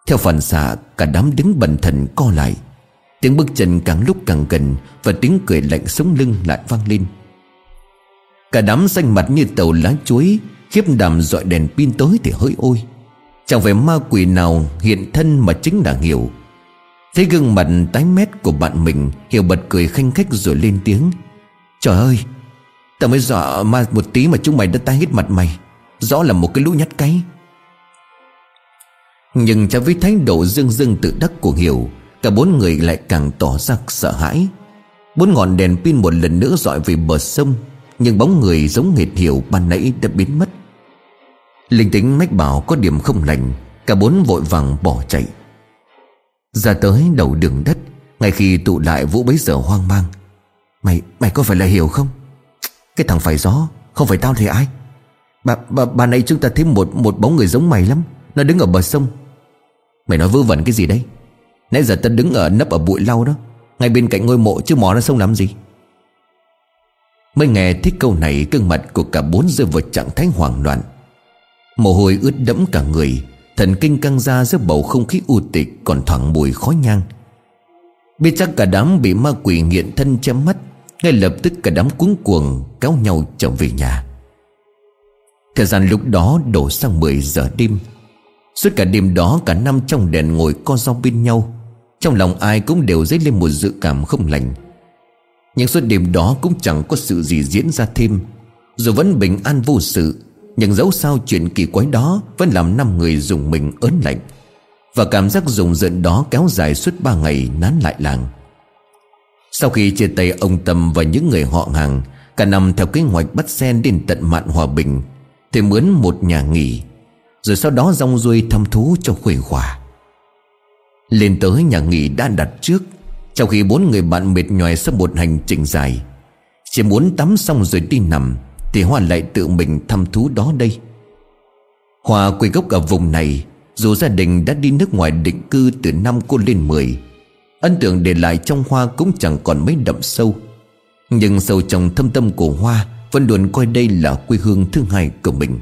Speaker 1: Theo phản xạ, Cả đám đứng bần thần co lại. Tiếng bước chân càng lúc càng gần Và tiếng cười lạnh sống lưng lại vang lên. Cả đám xanh mặt như tàu lá chuối, Khiếp đàm dọi đèn pin tối thì hơi ôi. Chẳng phải ma quỷ nào hiện thân mà chính là Hiểu. Thấy gương mặt tái mét của bạn mình, Hiểu bật cười khanh khách rồi lên tiếng. Trời ơi, Tao mới dọa ma một tí mà chúng mày đã tái hết mặt mày. Rõ là một cái lũ nhát cái. Nhưng cha với thái độ dương dương tự đắc của Hiểu Cả bốn người lại càng tỏ ra sợ hãi. Bốn ngọn đèn pin một lần nữa dọi về bờ sông Nhưng bóng người giống nghệt Hiểu ban nãy đã biến mất. Linh tính mách bảo có điểm không lành Cả bốn vội vàng bỏ chạy. Ra tới đầu đường đất Ngay khi tụ lại Vũ bấy giờ hoang mang. Mày mày có phải là hiểu không? Cái thằng phải gió Không phải tao thì ai? Bà, bà, bà này chúng ta thấy một một bóng người giống mày lắm Nó đứng ở bờ sông. Mày nói vớ vẩn cái gì đấy? Nãy giờ ta đứng ở nấp ở bụi lau đó. Ngay bên cạnh ngôi mộ chứ mò ra sông làm gì? Mới nghe thích câu này Cương mặt của cả bốn rơi vào trạng thái hoảng loạn. Mồ hôi ướt đẫm cả người, Thần kinh căng ra giữa bầu không khí u tịch Còn thoảng mùi khó nhang. Biết chắc cả đám bị ma quỷ nghiện thân chém mắt, Ngay lập tức cả đám cuống cuồng Kéo nhau trở về nhà. Thời gian lúc đó đổ sang 10 giờ đêm. Suốt cả đêm đó cả năm trong đèn ngồi co ro bên nhau trong lòng ai cũng đều dấy lên một dự cảm không lành. Nhưng suốt đêm đó cũng chẳng có sự gì diễn ra thêm. Dù vẫn bình an vô sự, nhưng dẫu sao chuyện kỳ quái đó Vẫn làm năm người dùng mình ớn lạnh. Và cảm giác rùng rợn đó kéo dài suốt ba ngày nán lại làng. Sau khi chia tay ông Tâm và những người họ hàng, Cả năm theo kế hoạch bắt sen đến tận mạn hòa bình, Thì mướn một nhà nghỉ. Rồi sau đó rong ruôi thăm thú cho khuây khỏa. Lên tới nhà nghỉ đã đặt trước, Trong khi bốn người bạn mệt nhòe sau một hành trình dài. Chỉ muốn tắm xong rồi đi nằm, thì Hoa lại tự mình thăm thú đó đây. Hoa quê gốc ở vùng này, Dù gia đình đã đi nước ngoài định cư từ năm cô lên 10 Ấn tượng để lại trong Hoa cũng chẳng còn mấy đậm sâu. Nhưng sâu trong thâm tâm của Hoa Vẫn luôn coi đây là quê hương thứ hai của mình.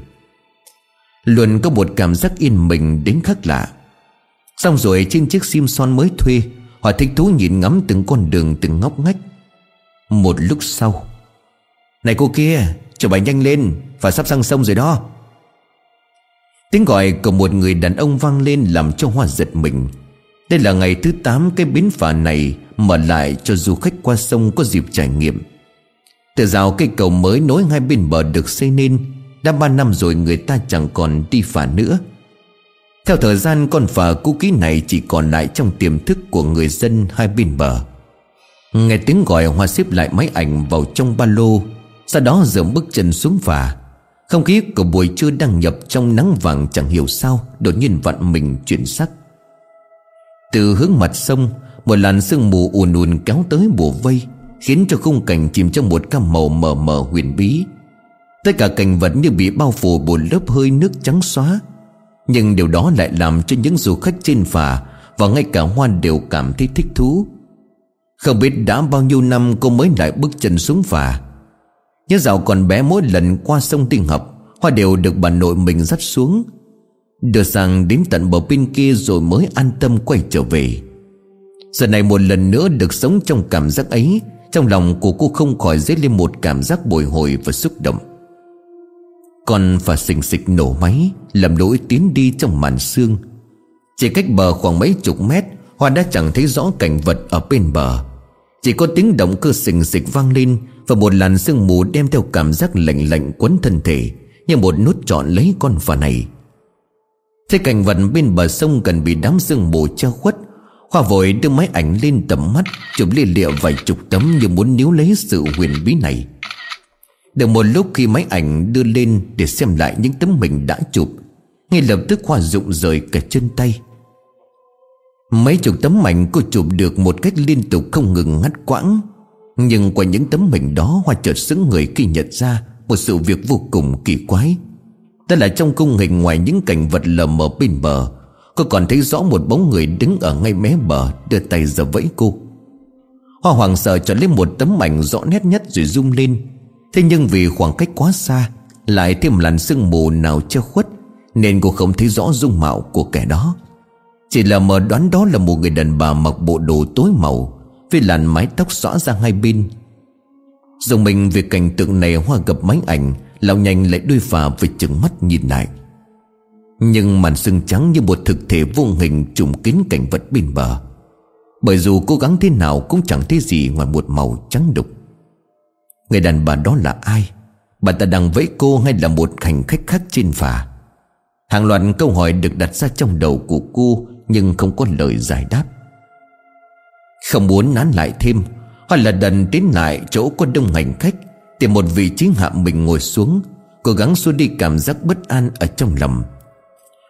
Speaker 1: Luôn có một cảm giác yên mình đến khác lạ. Xong rồi trên chiếc sim son mới thuê họ thích thú nhìn ngắm từng con đường, từng ngóc ngách. Một lúc sau, Này cô kia, Chở bài nhanh lên Và sắp sang sông rồi đó. Tiếng gọi của một người đàn ông vang lên Làm cho Hoa giật mình. Đây là ngày thứ 8 cái bến phà này Mở lại cho du khách qua sông Có dịp trải nghiệm. Từ rào cây cầu mới nối hai bên bờ được xây nên, Đã ba năm rồi người ta chẳng còn đi phà nữa. Theo thời gian, con phà cũ kỹ này Chỉ còn lại trong tiềm thức của người dân hai bên bờ. Nghe tiếng gọi, Hoa xếp lại máy ảnh vào trong ba lô. Sau đó dường bước chân xuống phà. Không khí của buổi trưa đang nhập trong nắng vàng chẳng hiểu sao, Đột nhiên vặn mình chuyển sắc. Từ hướng mặt sông, Một làn sương mù ùn ùn kéo tới bùa vây, Khiến cho khung cảnh chìm trong một cam màu mờ mờ huyền bí. Tất cả cảnh vật như bị bao phủ một lớp hơi nước trắng xóa nhưng điều đó lại làm cho những du khách trên phà Và ngay cả Hoan đều cảm thấy thích thú. Không biết đã bao nhiêu năm cô mới lại bước chân xuống phà. Nhớ dạo còn bé mỗi lần qua sông Tinh Hợp, Hoa đều được bà nội mình dắt xuống. Đưa sang đến tận bờ bên kia rồi mới an tâm quay trở về. Giờ này một lần nữa được sống trong cảm giác ấy, Trong lòng của cô không khỏi dấy lên một cảm giác bồi hồi và xúc động con phà xình xịch nổ máy, Lầm lỗi tiến đi trong màn sương. Chỉ cách bờ khoảng mấy chục mét, Hoa đã chẳng thấy rõ cảnh vật ở bên bờ. Chỉ có tiếng động cơ xình xịch vang lên Và một làn sương mù đem theo cảm giác lạnh lạnh quấn thân thể, Như một nút trọn lấy con phà này. Thế cảnh vật bên bờ sông gần bị đám sương mù che khuất, Hoa vội đưa máy ảnh lên tầm mắt, Chụp lia lịa vài chục tấm như muốn níu lấy sự huyền bí này. Được một lúc khi máy ảnh đưa lên Để xem lại những tấm mình đã chụp, Ngay lập tức Hoa rụng rời cả chân tay. Mấy chục tấm ảnh cô chụp được một cách liên tục không ngừng ngắt quãng, Nhưng qua những tấm hình đó Hoa chợt sững người khi nhận ra Một sự việc vô cùng kỳ quái. Đó là trong cung hình ngoài những cảnh vật lờ mờ bên bờ, Cô còn thấy rõ một bóng người đứng ở ngay mé bờ Đưa tay ra vẫy cô. Hoa hoàng sợ cho lấy một tấm ảnh rõ nét nhất rồi zoom lên. Thế nhưng vì khoảng cách quá xa, Lại thêm làn sương mù nào che khuất, Nên cô không thấy rõ dung mạo của kẻ đó. Chỉ là mờ đoán đó là một người đàn bà mặc bộ đồ tối màu, Với làn mái tóc xõa ra hai bên. Dùng mình việc cảnh tượng này Hoa gặp máy ảnh, Lão nhanh lại đuôi phà với chừng mắt nhìn lại. Nhưng màn sương trắng như một thực thể vô hình trùm kín cảnh vật bên bờ. Bởi dù cố gắng thế nào cũng chẳng thấy gì ngoài một màu trắng đục. Người đàn bà đó là ai? Bà ta đang vẫy cô hay là một hành khách khác trên phà? Hàng loạt câu hỏi được đặt ra trong đầu của cô, Nhưng không có lời giải đáp. Không muốn nán lại thêm Hoặc là đần tiến lại chỗ có đông hành khách, Tìm một vị trí hạ mình ngồi xuống, Cố gắng xua đi cảm giác bất an ở trong lòng.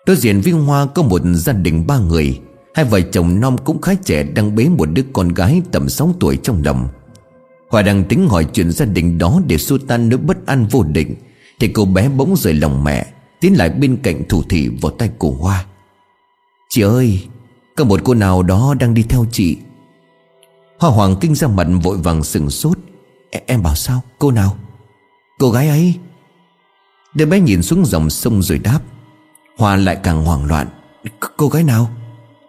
Speaker 1: Đối diện với Hoa có một gia đình ba người, Hai vợ chồng non cũng khá trẻ Đang bế một đứa con gái tầm 6 tuổi trong lòng. Hoa đang tính hỏi chuyện gia đình đó Để xua tan nỗi bất an vô định, Thì cô bé bỗng rời lòng mẹ, Tiến lại bên cạnh thủ thị vào tay cổ Hoa. Chị ơi, Có một cô nào đó đang đi theo chị. Hoa hoàng kinh ra mặt vội vàng sừng sốt. Em bảo sao? Cô nào? Cô gái ấy. Đứa bé nhìn xuống dòng sông rồi đáp. Hoa lại càng hoảng loạn. Cô gái nào?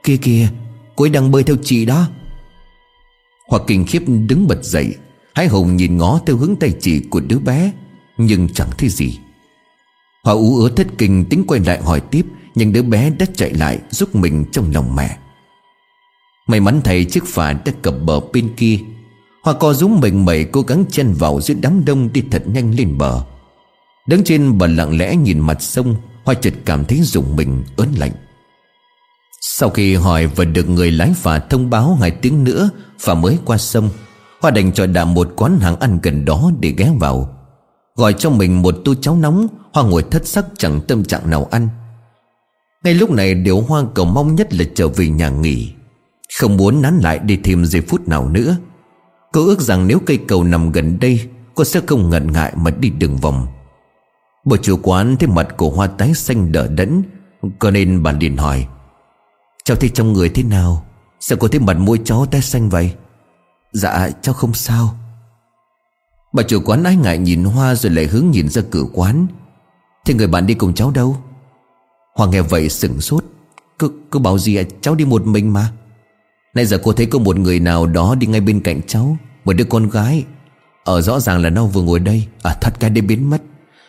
Speaker 1: Kia kìa Cô ấy đang bơi theo chị đó. Hoa kinh khiếp đứng bật dậy. Hải hùng nhìn ngó theo hướng tay chỉ của đứa bé, Nhưng chẳng thấy gì. Hoa ú ớ thất kinh tính quay lại hỏi tiếp, Nhưng đứa bé đã chạy lại Giúp mình trong lòng mẹ. May mắn thầy chiếc phà đã cập bờ bên kia, Hoa co rúm mình mẩy cố gắng chen vào giữa đám đông đi thật nhanh lên bờ. Đứng trên bờ lặng lẽ nhìn mặt sông, Hoa chợt cảm thấy rùng mình, ớn lạnh. Sau khi hỏi và được người lái phà thông báo hai tiếng nữa, Phà mới qua sông Hoa đành chọn đạm một quán hàng ăn gần đó để ghé vào. Gọi cho mình một tô cháo nóng, Hoa ngồi thất sắc chẳng tâm trạng nào ăn. Ngay lúc này điều Hoa cầu mong nhất là trở về nhà nghỉ. Không muốn nán lại đi thêm giây phút nào nữa. Cô ước rằng nếu cây cầu nằm gần đây, Cô sẽ không ngần ngại mà đi đường vòng. Bộ chủ quán thấy mặt của hoa tái xanh đỡ đẫn Cho nên bà liền hỏi. Cháu thấy trong người thế nào? Sao cô thấy mặt mũi cháu tái xanh vậy? Dạ cháu không sao. Bà chủ quán ái ngại nhìn Hoa rồi lại hướng nhìn ra cửa quán. Thế người bạn đi cùng cháu đâu? Hoa nghe vậy sửng sốt. Cứ, cứ bảo gì à cháu đi một mình mà. Nãy giờ cô thấy có một người nào đó đi ngay bên cạnh cháu Một đứa con gái. Ở rõ ràng là nó vừa ngồi đây. À thật cái đêm biến mất.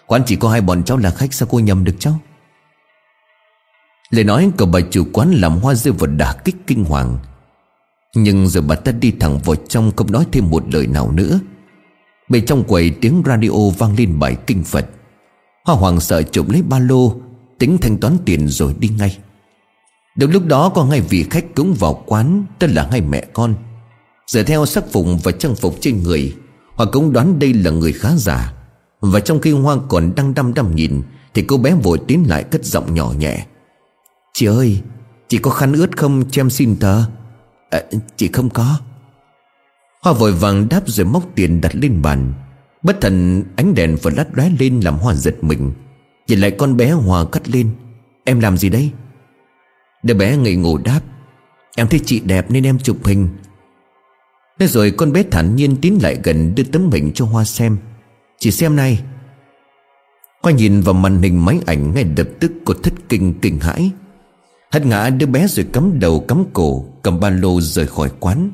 Speaker 1: Quán chỉ có hai bọn cháu là khách Sao cô nhầm được cháu? Lời nói của bà chủ quán làm hoa rơi vào đả kích kinh hoàng. Nhưng rồi bà ta đi thẳng vào trong Không nói thêm một lời nào nữa. Bên trong quầy tiếng radio vang lên bài kinh Phật. Hoa hoàng sợ chụp lấy ba lô, Tính thanh toán tiền rồi đi ngay. Được lúc đó có hai vị khách cũng vào quán, Tên là hai mẹ con. Dựa theo sắc phục và trang phục trên người Hoa cũng đoán đây là người khá giả và trong khi Hoa còn đang đăm đăm nhìn, Thì cô bé vội tiến lại cất giọng nhỏ nhẹ. Chị ơi, Chị có khăn ướt không? Cho em xin tờ. Ờ, à, Chị không có. Hoa vội vàng đáp rồi móc tiền đặt lên bàn. Bất thần ánh đèn vừa lát lóe lên làm Hoa giật mình. Nhìn lại con bé Hoa cắt lên. Em làm gì đây? Đứa bé ngây ngủ đáp. Em thấy chị đẹp nên em chụp hình. Thế rồi con bé thản nhiên tiến lại gần đưa tấm hình cho Hoa xem. Chị xem này. Hoa nhìn vào màn hình máy ảnh Ngay lập tức cô thất kinh kinh hãi. Hất ngã đứa bé rồi cắm đầu cắm cổ, Cầm ba lô rời khỏi quán.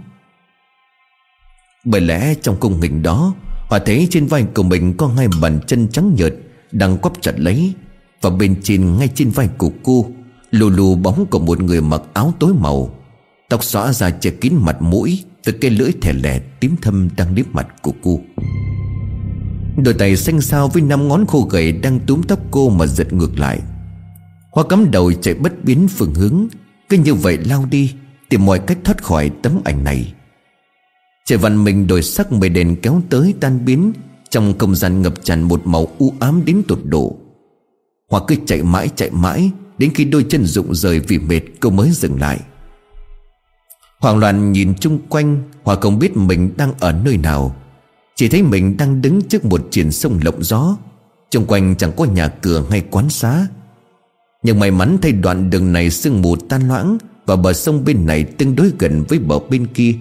Speaker 1: Bởi lẽ trong cung hình đó họ thấy trên vai của mình có hai bàn chân trắng nhợt Đang quắp chặt lấy, Và bên trên ngay trên vai của cô, Lù lù bóng của một người mặc áo tối màu. Tóc xõa ra che kín mặt mũi Từ cái lưỡi thẻ lẻ tím thâm đang liếm mặt của cô. Đôi tay xanh xao với năm ngón khô gầy Đang túm tóc cô mà giật ngược lại. Hoa cắm đầu chạy bất biến phương hướng. Cứ như vậy lao đi, Tìm mọi cách thoát khỏi tấm ảnh này. Trời văn mình đổi sắc mây đèn kéo tới tan biến. Trong không gian ngập tràn một màu u ám đến tột độ. Hoa cứ chạy mãi chạy mãi, Đến khi đôi chân rụng rời vì mệt, cô mới dừng lại. Hoàng loạn nhìn chung quanh, Hoa không biết mình đang ở nơi nào. Chỉ thấy mình đang đứng trước một triển sông lộng gió. Xung quanh chẳng có nhà cửa hay quán xá. Nhưng may mắn thay đoạn đường này sương mù tan loãng Và bờ sông bên này tương đối gần với bờ bên kia.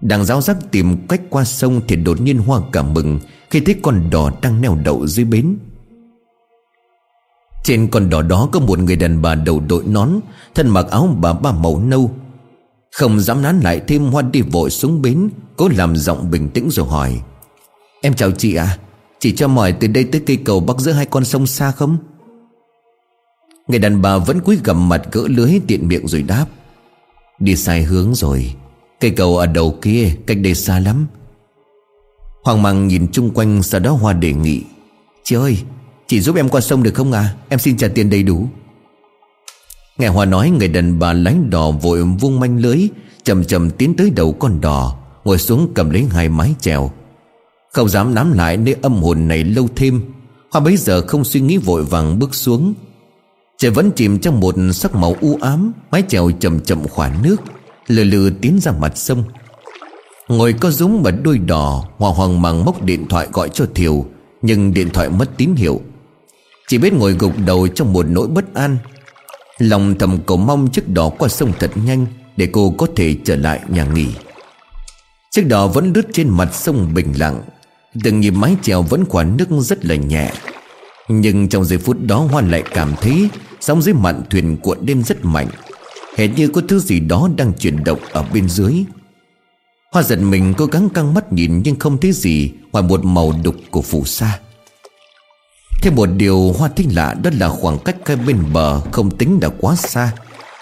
Speaker 1: Đang giáo giác tìm cách qua sông Thì đột nhiên Hoa cảm mừng Khi thấy con đò đang neo đậu dưới bến. Trên con đò đó có một người đàn bà đầu đội nón, Thân mặc áo bà ba màu nâu. Không dám nán lại thêm Hoa đi vội xuống bến, Cố làm giọng bình tĩnh rồi hỏi. Em chào chị ạ. À? Chị cho mỏi từ đây tới cây cầu bắc giữa hai con sông xa không? Người đàn bà vẫn cúi gầm mặt gỡ lưới tiện miệng rồi đáp. Đi sai hướng rồi. Cây cầu ở đầu kia cách đây xa lắm. Hoàng mang nhìn chung quanh Sau đó Hoa đề nghị. Chị ơi, Chị giúp em qua sông được không à Em xin trả tiền đầy đủ. Nghe Hoa nói, người đàn bà lánh đò vội vung manh lưới Chầm chầm tiến tới đầu con đò, Ngồi xuống cầm lấy hai mái chèo. Không dám nắm lại nơi âm hồn này lâu thêm, Hoa bấy giờ không suy nghĩ vội vàng bước xuống. Trời vẫn chìm trong một sắc màu u ám, Mái chèo chậm chậm khỏa nước, Lừ lừ tiến ra mặt sông. Ngồi có dũng và đôi đỏ Hòa hoàng màng móc điện thoại gọi cho Thiều, Nhưng điện thoại mất tín hiệu. Chỉ biết ngồi gục đầu trong một nỗi bất an. Lòng thầm cầu mong chiếc đỏ qua sông thật nhanh Để cô có thể trở lại nhà nghỉ. Chiếc đỏ vẫn lướt trên mặt sông bình lặng, Từng nhịp mái chèo vẫn quả nước rất là nhẹ. Nhưng trong giây phút đó Hoa lại cảm thấy Sóng dưới mạn thuyền cuộn đêm rất mạnh. Hệt như có thứ gì đó đang chuyển động ở bên dưới. Hoa giật mình cố gắng căng mắt nhìn Nhưng không thấy gì Ngoài một màu đục của phù sa. Thêm một điều Hoa thích lạ Đó là khoảng cách hai bên bờ Không tính đã quá xa.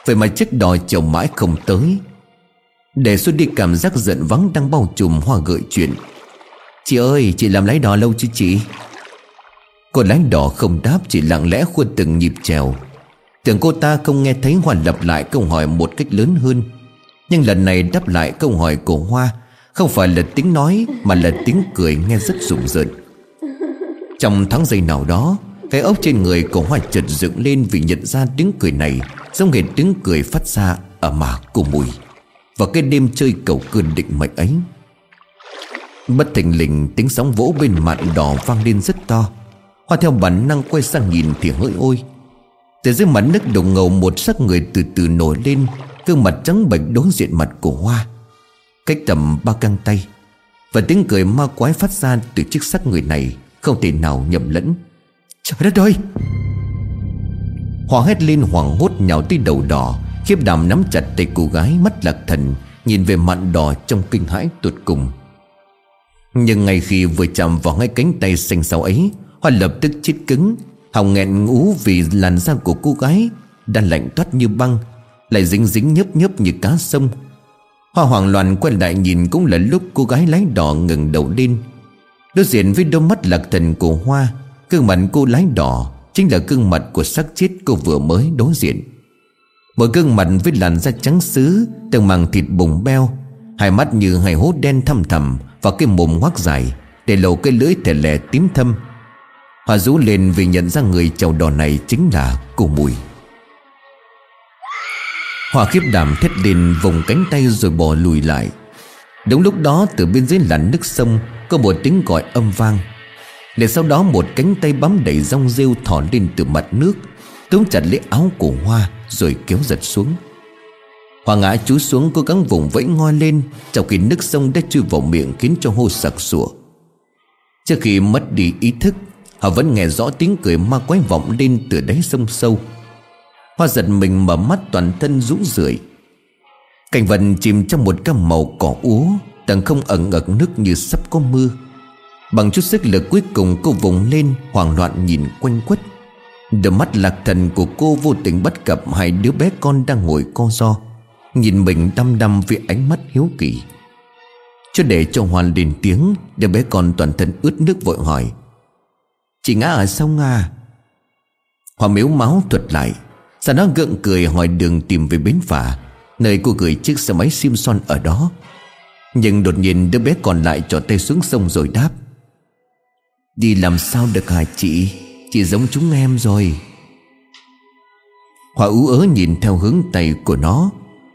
Speaker 1: Vậy mà chiếc đò chầu mãi không tới. Để xuất đi cảm giác giận vắng Đang bao trùm Hoa gợi chuyện. Chị ơi, chị làm lái đò lâu chứ chị? Cô lái đỏ không đáp, Chỉ lặng lẽ khuôn từng nhịp trèo. Tưởng cô ta không nghe thấy hoàn lặp lại câu hỏi một cách lớn hơn. Nhưng lần này đáp lại câu hỏi của Hoa Không phải là tiếng nói, Mà là tiếng cười nghe rất rụng rợn. Trong tháng giây nào đó, Cái ốc trên người của Hoa chợt dựng lên Vì nhận ra tiếng cười này, Giống hệt tiếng cười phát ra ở mà của mùi. Và cái đêm chơi cầu cơn định mệnh ấy, Bất thình lình tiếng sóng vỗ bên mạn đỏ vang lên rất to. Hoa theo bản năng quay sang nhìn thì hỡi ôi. Từ dưới mặt nước đồng ngầu một sắc người từ từ nổi lên, Gương mặt trắng bệch đối diện mặt của Hoa. Cách tầm ba căng tay. Và tiếng cười ma quái phát ra từ chiếc sắc người này, Không thể nào nhầm lẫn. Trời đất ơi! Hoa hét lên hoảng hốt nhào tới đầu đỏ, Khiếp đảm nắm chặt tay cô gái mắt lạc thần, Nhìn về mặt đỏ trong kinh hãi tột cùng. Nhưng ngay khi vừa chạm vào ngay cánh tay xanh xao ấy Hoa lập tức chết cứng. Hồng nghẹn ngú vì làn da của cô gái Đã lạnh toát như băng, Lại dính dính nhấp nhấp như cá sông. Hoa hoàng loạn quay lại nhìn Cũng là lúc cô gái lái đỏ ngừng đầu lên. Đối diện với đôi mắt lạc thần của Hoa Cương mặt cô lái đỏ Chính là gương mặt của xác chết cô vừa mới đối diện. Một gương mặt với làn da trắng xứ, Từng màng thịt bùng beo, Hai mắt như hai hố đen thăm thầm Và cái mồm ngoác dài, Để lộ cái lưỡi thẻ lẻ tím thâm. Hòa rú lên vì nhận ra người chầu đỏ này chính là cô Mùi. Hòa khiếp đảm thét lên vùng cánh tay rồi bò lùi lại. Đúng lúc đó, từ bên dưới làn nước sông, Có một tiếng gọi âm vang. Để sau đó, một cánh tay bám đầy rong rêu thỏ lên từ mặt nước, Túm chặt lấy áo của Hoa Rồi kéo giật xuống. Hoa ngã chú xuống, cố gắng vùng vẫy ngoi lên, Trong khi nước sông đã chui vào miệng Khiến cho hô sặc sủa Trước khi mất đi ý thức Họ vẫn nghe rõ tiếng cười ma quái vọng lên từ đáy sông sâu. Hoa giật mình mở mắt toàn thân rũ rượi. Cảnh vật chìm trong một cam màu cỏ úa, Tầng không ẩn ngật nước như sắp có mưa. Bằng chút sức lực cuối cùng, cô vùng lên, Hoảng loạn nhìn quanh quất. Đôi mắt lạc thần của cô vô tình bắt gặp Hai đứa bé con đang ngồi co do Nhìn mình đăm đăm với ánh mắt hiếu kỳ. Cho để cho Hoàn lên tiếng, Đứa bé con toàn thân ướt nước vội hỏi Chị ngã ở sông à Hòa miếu máu thuật lại. Sau đó gượng cười hỏi đường tìm về bến phà, Nơi cô gửi chiếc xe máy Simpson ở đó. Nhưng đột nhiên đứa bé còn lại trỏ tay xuống sông rồi đáp, Đi làm sao được hả chị? Chị giống chúng em rồi. Hòa ú ớ nhìn theo hướng tay của nó.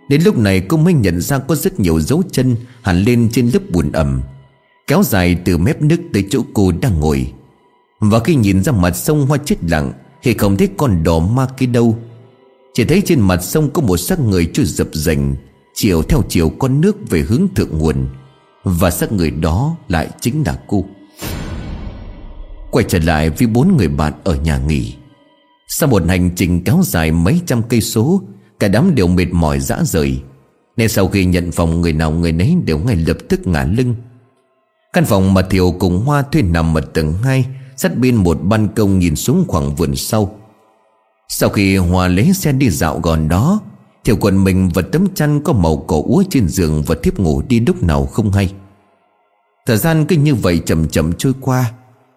Speaker 1: Đến lúc này cô mới nhận ra có rất nhiều dấu chân Hẳn lên trên lớp bùn ẩm, Kéo dài từ mép nước tới chỗ cô đang ngồi. Và khi nhìn ra mặt sông hoa chết lặng, Thì không thấy con đỏ ma kia đâu. Chỉ thấy trên mặt sông có một xác người chưa dập dành, Chiều theo chiều con nước về hướng thượng nguồn. Và xác người đó lại chính là cô. Quay trở lại với bốn người bạn ở nhà nghỉ. Sau một hành trình kéo dài mấy trăm cây số, Cả đám đều mệt mỏi dã rời. Nên sau khi nhận phòng, người nào người nấy đều ngay lập tức ngả lưng. Căn phòng mà Thiều cùng Hoa thuê nằm ở tầng 2 Sát bên một ban công nhìn xuống khoảng vườn sau. Sau khi hòa lấy xe đi dạo gòn đó, thiểu quần mình và tấm chăn có màu cổ úa trên giường Và thiếp ngủ đi lúc nào không hay. Thời gian cứ như vậy chậm chậm trôi qua.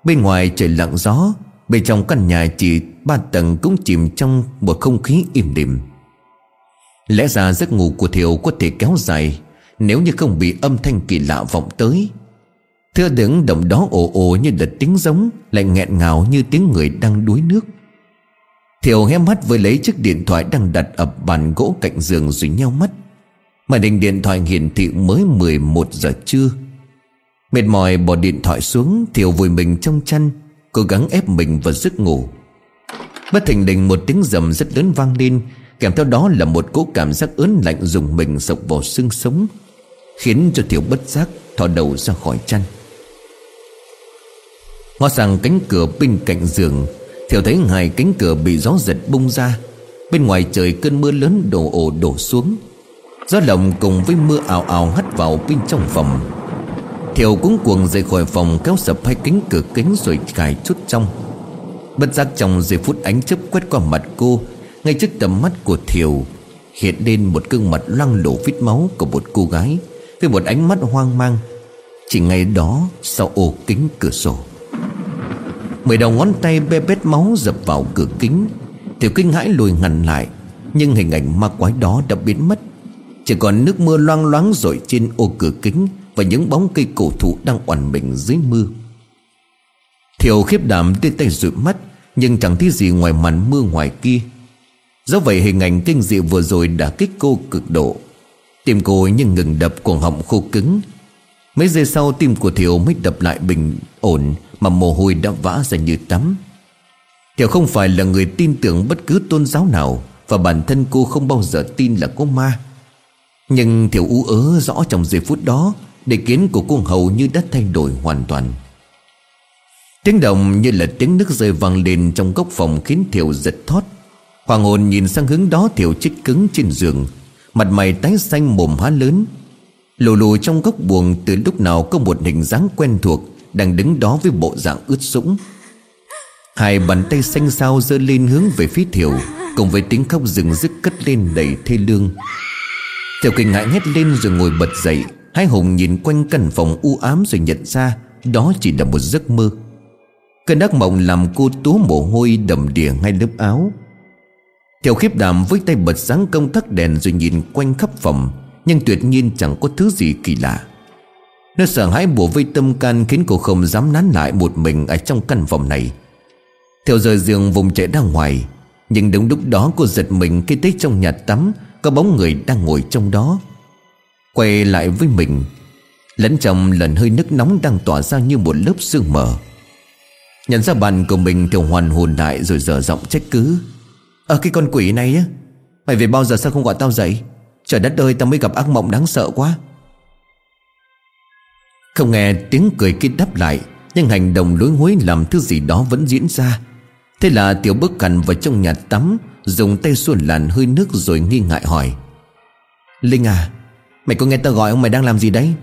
Speaker 1: Bên ngoài trời lặng gió, Bên trong căn nhà chỉ ba tầng cũng chìm trong một không khí im đềm Lẽ ra giấc ngủ của Thiều có thể kéo dài Nếu như không bị âm thanh kỳ lạ vọng tới. Thưa đứng động đó ồ ồ như đợt tiếng giống, Lại nghẹn ngào như tiếng người đang đuối nước. Thiều hé mắt với lấy chiếc điện thoại đang đặt ở bàn gỗ cạnh giường rồi nhau mắt. Màn hình điện thoại hiển thị mới 11 giờ trưa. Mệt mỏi bỏ điện thoại xuống, Thiều vùi mình trong chăn, Cố gắng ép mình vào giấc ngủ. Bất thình lình một tiếng rầm rất lớn vang lên, Kèm theo đó là một cỗ cảm giác ớn lạnh dùng mình sộc vào xương sống, Khiến cho Thiều bất giác thò đầu ra khỏi chăn. Ngó sang cánh cửa bên cạnh giường Thiều thấy hai cánh cửa bị gió giật bung ra. Bên ngoài trời cơn mưa lớn đổ ồ đổ xuống. Gió lồng cùng với mưa ào ào hắt vào bên trong phòng. Thiều cũng cuồng rời khỏi phòng kéo sập hai cánh cửa kính rồi cài chút trong. Bất giác trong giây phút ánh chớp quét qua mặt cô, Ngay trước tầm mắt của Thiều, Hiện lên một gương mặt loang lổ vết máu của một cô gái Với một ánh mắt hoang mang. Chỉ ngay đó sau ô kính cửa sổ. Mười đầu ngón tay be bết máu dập vào cửa kính, tiểu kinh hãi lùi ngăn lại. Nhưng hình ảnh ma quái đó đã biến mất. Chỉ còn nước mưa loang loáng rội trên ô cửa kính và những bóng cây cổ thụ đang oằn mình dưới mưa. Thiều khiếp đảm đưa tay dụi mắt, Nhưng chẳng thấy gì ngoài màn mưa ngoài kia. Do vậy hình ảnh kinh dị vừa rồi đã kích cô cực độ. Tim cô nhưng ngừng đập cuồng họng khô cứng. Mấy giây sau tim của Thiều mới đập lại bình ổn mà mồ hôi đã vã ra như tắm. Thiệu không phải là người tin tưởng bất cứ tôn giáo nào Và bản thân cô không bao giờ tin là có ma. Nhưng Thiệu ú ớ rõ trong giây phút đó Đề kiến của cô hầu như đã thay đổi hoàn toàn. Tiếng động như là tiếng nước rơi vang lên trong góc phòng khiến Thiệu giật thót. Hoàng hồn nhìn sang hướng đó Thiệu chết cứng trên giường, Mặt mày tái xanh mồm há lớn. Lù lù trong góc buồng từ lúc nào có một hình dáng quen thuộc đang đứng đó với bộ dạng ướt sũng. Hai bàn tay xanh xao giơ lên hướng về phía thiểu Cùng với tiếng khóc rừng rức cất lên đầy thê lương. Thiệu kinh ngại hét lên rồi ngồi bật dậy, Hai hùng nhìn quanh căn phòng u ám rồi nhận ra Đó chỉ là một giấc mơ. Cơn ác mộng làm cô tú mồ hôi đầm đìa ngay lớp áo. Theo khiếp đảm với tay bật sáng công tắc đèn rồi nhìn quanh khắp phòng, Nhưng tuyệt nhiên chẳng có thứ gì kỳ lạ. Nó sợ hãi bùa vây tâm can khiến cô không dám nán lại một mình ở trong căn phòng này. Theo giờ giường vùng chạy ra ngoài, Nhưng đúng lúc đó cô giật mình khi thấy trong nhà tắm Có bóng người đang ngồi trong đó. Quay lại với mình Lẫn trong lần hơi nước nóng đang tỏa ra như một lớp sương mờ. Nhận ra bàn của mình thì hoàn hồn lại rồi dở giọng trách cứ. Ờ cái con quỷ này á, Mày về bao giờ sao không gọi tao dậy? Trời đất ơi, tao mới gặp ác mộng đáng sợ quá. Không nghe tiếng cười kia đáp lại, Nhưng hành động lối hối làm thứ gì đó vẫn diễn ra. Thế là tiểu bước cằn vào trong nhà tắm, Dùng tay xuồn làn hơi nước rồi nghi ngại hỏi. Linh à Mày có nghe tao gọi ông mày đang làm gì đấy?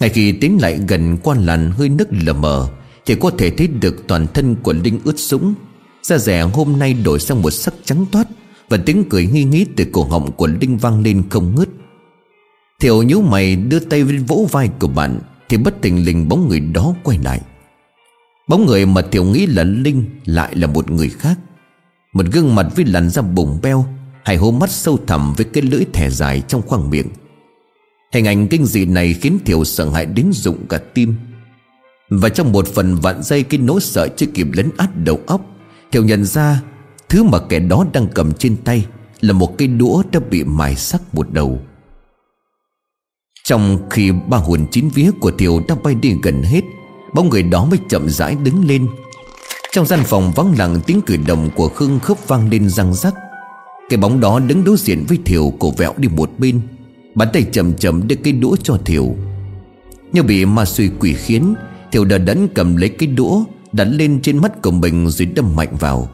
Speaker 1: Ngay khi tiến lại gần quan làn hơi nước lờ mờ Thì có thể thấy được toàn thân của Linh ướt sũng. Da rẻ hôm nay đổi sang một sắc trắng toát, Và tiếng cười nghi nghĩ từ cổ họng của Linh vang lên không ngớt. Thiệu nhíu mày đưa tay lên vỗ vai của bạn, Thì bất tình lình bóng người đó quay lại. Bóng người mà Thiệu nghĩ là Linh Lại là một người khác. Một gương mặt với làn da bùng beo, Hai hố mắt sâu thẳm với cái lưỡi thẻ dài trong khoang miệng. Hình ảnh kinh dị này khiến Thiệu sợ hãi đến rụng cả tim. Và trong một phần vạn dây cái nỗi sợ chưa kịp lấn át đầu óc Thiệu nhận ra Thứ mà kẻ đó đang cầm trên tay Là một cây đũa đã bị mài sắc một đầu. Trong khi ba hồn chín vía của thiều đã bay đi gần hết, Bóng người đó mới chậm rãi đứng lên. Trong gian phòng vắng lặng, tiếng cử động của Khương khớp vang lên răng rắc. Cái bóng đó đứng đối diện với thiều, cổ vẹo đi một bên. Bàn tay chậm chậm đưa cây đũa cho thiều. Như bị ma suy quỷ khiến, thiều đờ đẫn cầm lấy cái đũa, Đặt lên trên mắt của mình rồi đâm mạnh vào.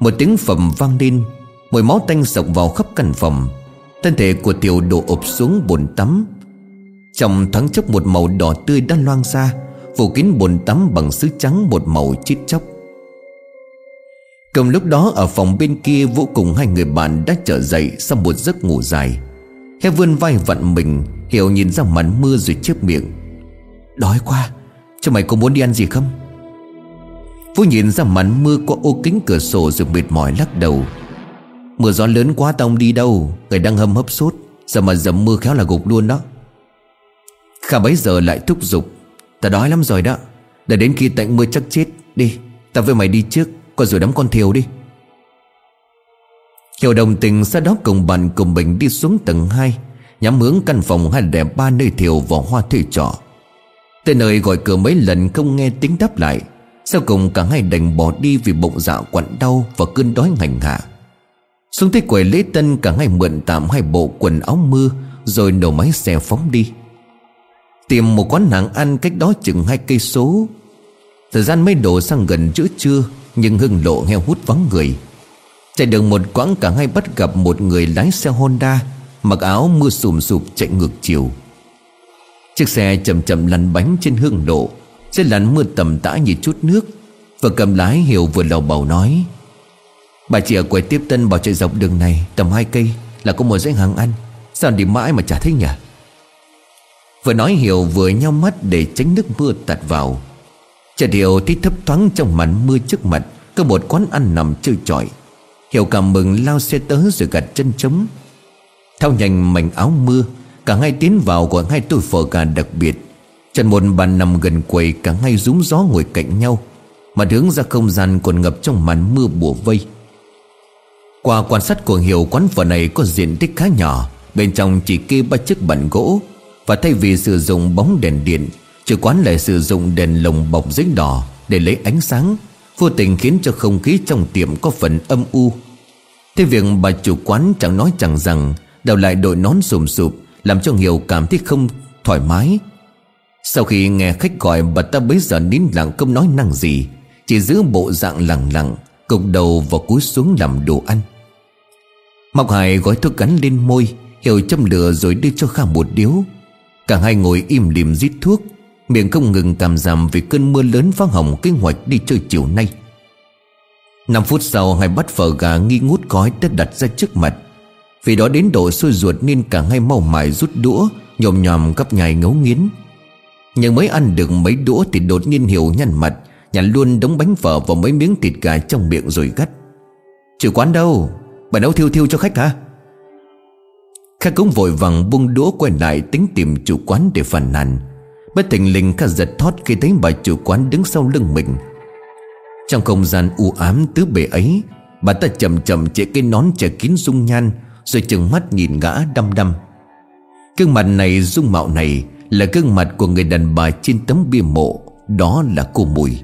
Speaker 1: Một tiếng phẩm vang lên, Mùi máu tanh sộc vào khắp căn phòng. Thân thể của thiều đổ ụp xuống bồn tắm. Trong thoáng chốc một màu đỏ tươi đã loang ra, Phủ kín bồn tắm bằng sứ trắng một màu chít chóc. Cùng lúc đó, ở phòng bên kia, Vũ cùng hai người bạn đã trở dậy Sau một giấc ngủ dài. Heo vươn vai vặn mình, Hiểu nhìn ra màn mưa rồi chép miệng. Đói quá, Cho mày có muốn đi ăn gì không? Vũ nhìn ra màn mưa qua ô kính cửa sổ rồi mệt mỏi lắc đầu. Mưa gió lớn quá tao không đi đâu, Người đang hâm hấp sốt, Giờ mà dầm mưa khéo là gục luôn đó. Khả bấy giờ lại thúc giục. Ta đói lắm rồi đó. Để đến khi tạnh mưa chắc chết, Đi. Ta với mày đi trước Còn rồi đóng con thiều đi. Hiểu đồng tình sau đó cùng bạn cùng mình đi xuống tầng 2 Nhắm hướng căn phòng hai đẹp ba nơi thiều vào hoa thuê trọ. Tới nơi gọi cửa mấy lần không nghe tiếng đáp lại. Sau cùng cả hai đành bỏ đi vì bụng dạ quặn đau và cơn đói ngành hạ. Xuống tới quầy lễ tân, cả hai mượn tạm hai bộ quần áo mưa, Rồi nổ máy xe phóng đi. Tìm một quán hàng ăn cách đó chừng hai cây số. Thời gian mới đổ sang gần giữa trưa, Nhưng hưng lộ heo hút vắng người. Chạy được một quãng cả hai bắt gặp một người lái xe Honda, Mặc áo mưa sùm sụp chạy ngược chiều. Chiếc xe chậm chậm lăn bánh trên hương lộ Xe lăn mưa tầm tã như chút nước. Và cầm lái hiểu vừa lầu bầu nói, Bà chị ở quầy tiếp tân bảo chạy dọc đường này Tầm hai cây là có một dãy hàng ăn, Sao đi mãi mà chả thấy nhỉ Vừa nói Hiểu vừa nhau mắt để tránh nước mưa tạt vào. Chợt Hiểu thấy thấp thoáng trong màn mưa trước mặt, Có một quán ăn nằm chơi trọi. Hiểu cảm mừng lao xe tới rồi gạt chân trống. Thao nhanh mảnh áo mưa, Cả hai tiến vào của hai tôi phở gà đặc biệt. Chân một bàn nằm gần quầy, Cả hai rúng gió ngồi cạnh nhau. Mà hướng ra không gian còn ngập trong màn mưa bùa vây. Qua quan sát của Hiểu, quán phở này có diện tích khá nhỏ, Bên trong chỉ kê ba chiếc bàn gỗ. Và thay vì sử dụng bóng đèn điện Chủ quán lại sử dụng đèn lồng bọc giấy đỏ Để lấy ánh sáng, Vô tình khiến cho không khí trong tiệm có phần âm u. Thế việc bà chủ quán chẳng nói chẳng rằng Đầu lại đội nón sùm sụp, Làm cho Hiểu cảm thấy không thoải mái. Sau khi nghe khách gọi, Bà ta bấy giờ nín lặng không nói năng gì, Chỉ giữ bộ dạng lặng lặng Cục đầu và cúi xuống làm đồ ăn. Mọc Hải gói thuốc gắn lên môi, Hiểu châm lửa rồi đưa cho Kha một điếu. Cả hai ngồi im lìm rít thuốc, Miệng không ngừng cảm giảm vì cơn mưa lớn phá hỏng kế hoạch đi chơi chiều nay. 5 phút sau, hai bắt phở gà nghi ngút gói đã đặt ra trước mặt. Vì đó đến độ sôi ruột nên cả hai mau mải rút đũa, Nhồm nhòm gấp nhài ngấu nghiến. Nhưng mới ăn được mấy đũa thì đột nhiên hiểu nhăn mặt Nhặt luôn đống bánh phở và mấy miếng thịt gà trong miệng rồi gắt. Chủ quán đâu? Bà nấu thiêu thiêu cho khách hả? Kha cũng vội vàng buông đũa quay lại tính tìm chủ quán để phản nàn. Bất tình linh kha giật thót khi thấy bà chủ quán đứng sau lưng mình. Trong không gian u ám tứ bề ấy, Bà ta chậm chậm chạy cái nón che kín dung nhan, Rồi chừng mắt nhìn gã đăm đăm. Gương mặt này, dung mạo này Là gương mặt của người đàn bà trên tấm bia mộ, Đó là cô Mùi.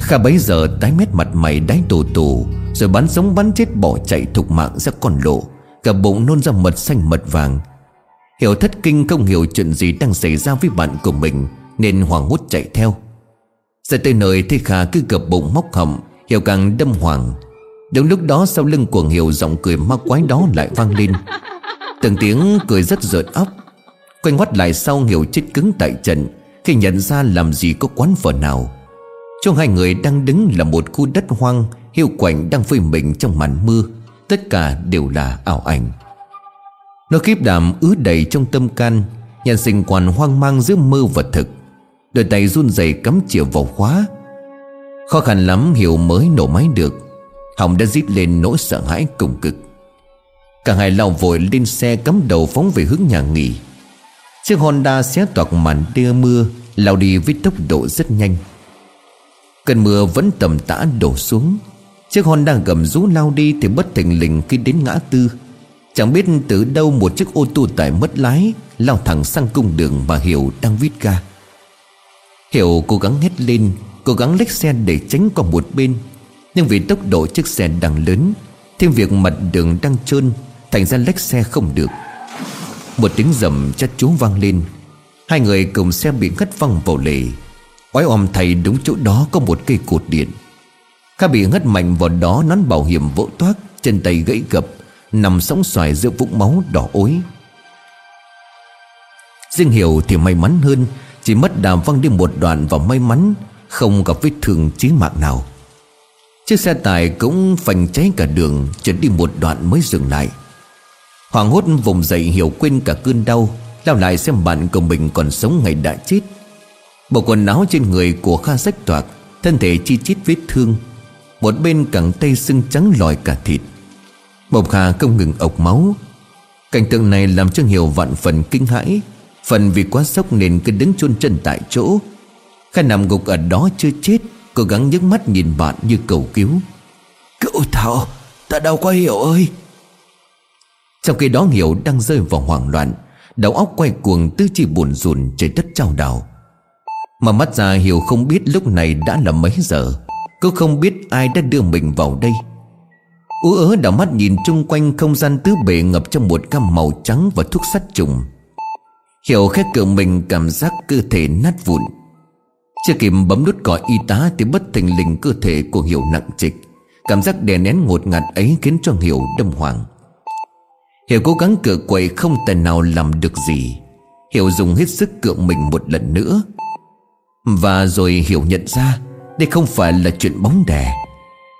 Speaker 1: Kha bấy giờ tái mét mặt mày đáy tù tù, Rồi bắn sống bắn chết bỏ chạy thục mạng ra con lộ. Cả bụng nôn ra mật xanh mật vàng. Hiểu thất kinh không hiểu chuyện gì đang xảy ra với bạn của mình, Nên hoàng hốt chạy theo. Ra tới nơi thấy Kha cứ gập bụng móc họng, Hiểu càng đâm hoàng Đúng lúc đó, sau lưng của Hiểu giọng cười ma quái đó lại vang lên. Từng tiếng cười rất rợn óc. Quay ngoắt lại sau, Hiểu chết cứng tại trận, Khi nhận ra làm gì có quán phở nào. Trong hai người đang đứng là một khu đất hoang hiểu quạnh đang phơi mình trong màn mưa. Tất cả đều là ảo ảnh. Nó khiếp đảm ứ đầy trong tâm can Nhân sinh còn hoang mang giữa mơ và thực. Đôi tay run rẩy cắm chìa vào khóa. Khó khăn lắm Hiểu mới nổ máy được. Hồng đã rít lên nỗi sợ hãi cùng cực. Cả hai lao vội lên xe cắm đầu phóng về hướng nhà nghỉ. Chiếc Honda xé toạc màn tia mưa, Lao đi với tốc độ rất nhanh. Cơn mưa vẫn tầm tã đổ xuống. Chiếc Honda gầm rú lao đi Thì bất thình lình khi đến ngã tư. Chẳng biết từ đâu một chiếc ô tô tải mất lái, Lao thẳng sang cung đường mà Hiểu đang vít ga Hiểu cố gắng hét lên, Cố gắng lách xe để tránh qua một bên. Nhưng vì tốc độ chiếc xe đang lớn, Thêm việc mặt đường đang trơn, Thành ra lách xe không được. Một tiếng rầm chát chú vang lên. Hai người cùng xe bị ngất văng vào lề. Oái om thầy đúng chỗ đó có một cây cột điện. Kha bị ngất mạnh vào đó nón bảo hiểm vỗ toác, Chân tay gãy gập, Nằm sóng xoài giữa vũng máu đỏ ối. Riêng Hiểu thì may mắn hơn, Chỉ mất đàm văng đi một đoạn và may mắn Không gặp vết thương chí mạng nào. Chiếc xe tải cũng phanh cháy cả đường Chuyển đi một đoạn mới dừng lại. Hoàng hốt vùng dậy, Hiểu quên cả cơn đau Lao lại xem bạn của mình còn sống ngày đã chết. Bộ quần áo trên người của Kha rách toạc, Thân thể chi chít vết thương. Một bên cẳng tay sưng trắng lòi cả thịt. Mộc Kha không ngừng ộc máu. Cảnh tượng này làm cho Hiểu vạn phần kinh hãi. Phần vì quá sốc nên cứ đứng chôn chân tại chỗ. Kha nằm gục ở đó chưa chết Cố gắng nhấc mắt nhìn bạn như cầu cứu. Cậu Thảo Ta đau quá Hiểu ơi. Trong khi đó Hiểu đang rơi vào hoảng loạn Đầu óc quay cuồng tư chi buồn rùn Trời đất trao đảo. Mà mắt ra Hiểu không biết lúc này đã là mấy giờ Cô không biết ai đã đưa mình vào đây. Ú ớ đảo mắt nhìn chung quanh không gian tứ bể ngập trong một cam màu trắng và thuốc sát trùng. Hiểu khét cửa mình cảm giác cơ thể nát vụn. Chưa kịp bấm nút gọi y tá Thì bất thình lình cơ thể của Hiểu nặng trịch. Cảm giác đè nén ngột ngạt ấy khiến cho Hiểu đâm hoàng Hiểu cố gắng cựa quậy không tài nào làm được gì. Hiểu dùng hết sức cựa mình một lần nữa. Và rồi Hiểu nhận ra đây không phải là chuyện bóng đè.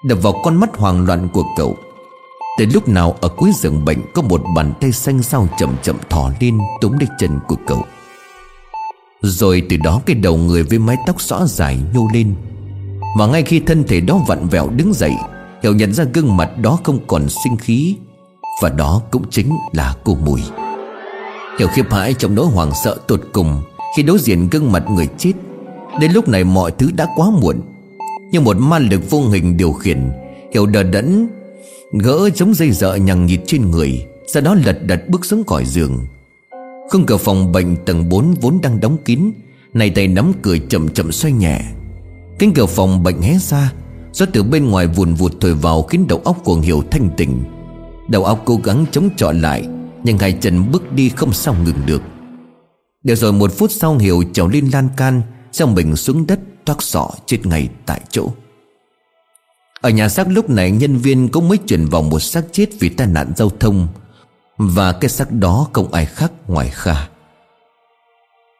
Speaker 1: Đập vào con mắt hoang loạn của cậu. Tới lúc nào ở cuối giường bệnh Có một bàn tay xanh sao chậm chậm thò lên, Túm lấy chân của cậu. Rồi từ đó cái đầu người với mái tóc xõa dài nhô lên. Mà ngay khi thân thể đó vặn vẹo đứng dậy Hiểu nhận ra gương mặt đó không còn sinh khí, Và đó cũng chính là cô Mùi. Hiểu khiếp hãi trong nỗi hoảng sợ tột cùng Khi đối diện gương mặt người chết. Đến lúc này mọi thứ đã quá muộn như một ma lực vô hình điều khiển, Hiểu đờ đẫn, Gỡ giống dây dợ nhằng nhịt trên người, Sau đó lật đật bước xuống khỏi giường. Khung cửa phòng bệnh tầng 4 vốn đang đóng kín Này tay nắm cửa chậm chậm xoay nhẹ. Cánh cửa phòng bệnh hé ra, Gió từ bên ngoài vùn vụt thổi vào Khiến đầu óc của Hiểu thanh tỉnh Đầu óc cố gắng chống chọi lại, Nhưng hai chân bước đi không sao ngừng được. Để rồi một phút sau Hiểu trèo lên lan can Xong mình xuống đất thoát sọ chết ngay tại chỗ. Ở nhà xác lúc này, nhân viên cũng mới chuyển vào một xác chết vì tai nạn giao thông. Và cái xác đó không ai khác ngoài Kha.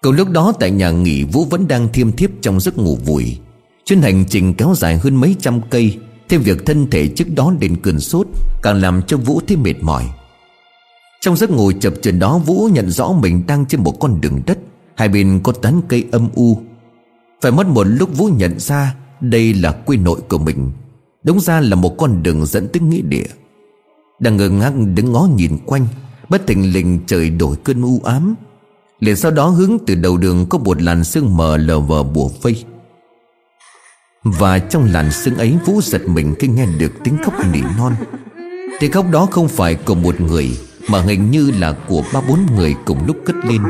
Speaker 1: Cùng lúc đó, tại nhà nghỉ, Vũ vẫn đang thiêm thiếp trong giấc ngủ vùi. Chuyến hành trình kéo dài hơn mấy trăm cây, Thêm việc thân thể trước đó đến cơn sốt Càng làm cho Vũ thêm mệt mỏi. Trong giấc ngủ chập chờn đó, Vũ nhận rõ mình đang trên một con đường đất, Hai bên có tán cây âm u. Phải mất một lúc Vũ nhận ra Đây là quê nội của mình. Đúng ra là một con đường dẫn tới nghĩa địa. Đang ngơ ngác đứng ngó nhìn quanh, Bất thình lình trời đổi cơn u ám. Liền sau đó hướng từ đầu đường Có một làn sương mờ lờ vờ bùa vây. Và trong làn sương ấy, Vũ giật mình khi nghe được tiếng khóc nỉ non. Tiếng khóc đó không phải của một người, Mà hình như là của ba bốn người cùng lúc cất lên.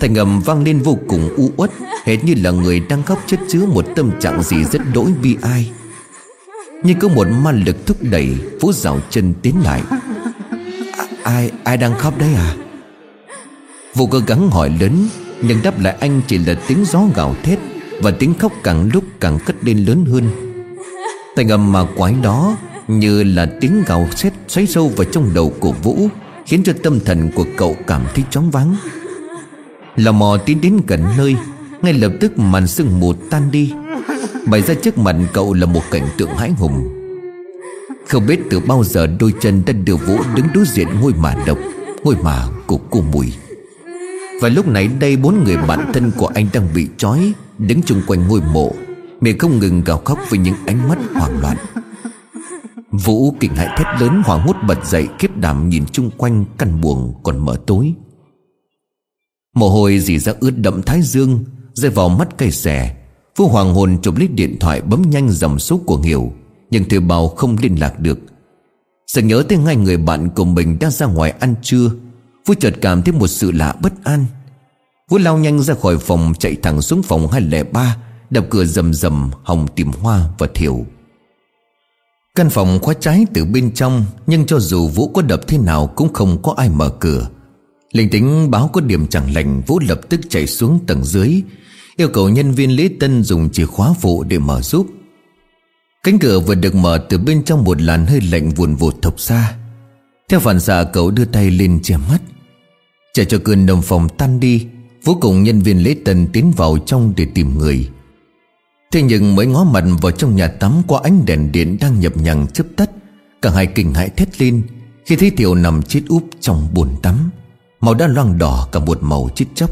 Speaker 1: Thành âm vang lên vô cùng u uất hết như là người đang khóc chất chứa một tâm trạng gì rất đỗi bi ai. Như có một ma lực thúc đẩy Phú rào chân tiến lại. À, Ai ai đang khóc đấy à? Vũ cố gắng hỏi lớn Nhưng đáp lại anh chỉ là tiếng gió gào thét Và tiếng khóc càng lúc càng cất lên lớn hơn. Thành âm mà quái đó Như là tiếng gào sét xoáy sâu vào trong đầu của Vũ Khiến cho tâm thần của cậu cảm thấy chóng váng. Lò mò tiến đến gần nơi, Ngay lập tức màn sương mù tan đi. Bày ra trước mặt cậu là một cảnh tượng hãi hùng. Không biết từ bao giờ đôi chân đã đưa Vũ đứng đối diện ngôi mả độc, Ngôi mả của cô Mùi. Và lúc này đây bốn người bạn thân của anh đang bị trói, Đứng chung quanh ngôi mộ, Miệng không ngừng gào khóc với những ánh mắt hoảng loạn. Vũ kinh hãi thét lớn hoảng hốt bật dậy Kiếp đảm nhìn chung quanh căn buồng còn mở tối. Mồ hôi dì ra ướt đậm thái dương, Rơi vào mắt cây xẻ Vũ hoàng hồn chụp lấy điện thoại bấm nhanh dòng số của Hiểu, Nhưng thuê bao không liên lạc được. Sợ nhớ tới ngay người bạn của mình đang ra ngoài ăn trưa Vũ chợt cảm thấy một sự lạ bất an. Vũ lao nhanh ra khỏi phòng, chạy thẳng xuống phòng 203 Đập cửa rầm rầm Hồng tìm hoa và thiểu Căn phòng khóa trái từ bên trong, Nhưng cho dù Vũ có đập thế nào Cũng không có ai mở cửa. Linh tính báo có điểm chẳng lành, Vũ lập tức chạy xuống tầng dưới, Yêu cầu nhân viên lễ tân dùng chìa khóa phụ để mở giúp. Cánh cửa vừa được mở từ bên trong một làn hơi lạnh vùn vụt thọc xa Theo phản xạ, cậu đưa tay lên che mắt. Chờ cho cơn đồng phòng tan đi Vũ cùng nhân viên lễ tân tiến vào trong để tìm người. Thế nhưng mới ngó mặt vào trong nhà tắm Qua ánh đèn điện đang nhập nhằng chớp tắt, Cả hai kinh hãi thét lên Khi thấy Thiệu nằm chết úp trong bồn tắm. Màu đã loang đỏ cả một màu chết chóc.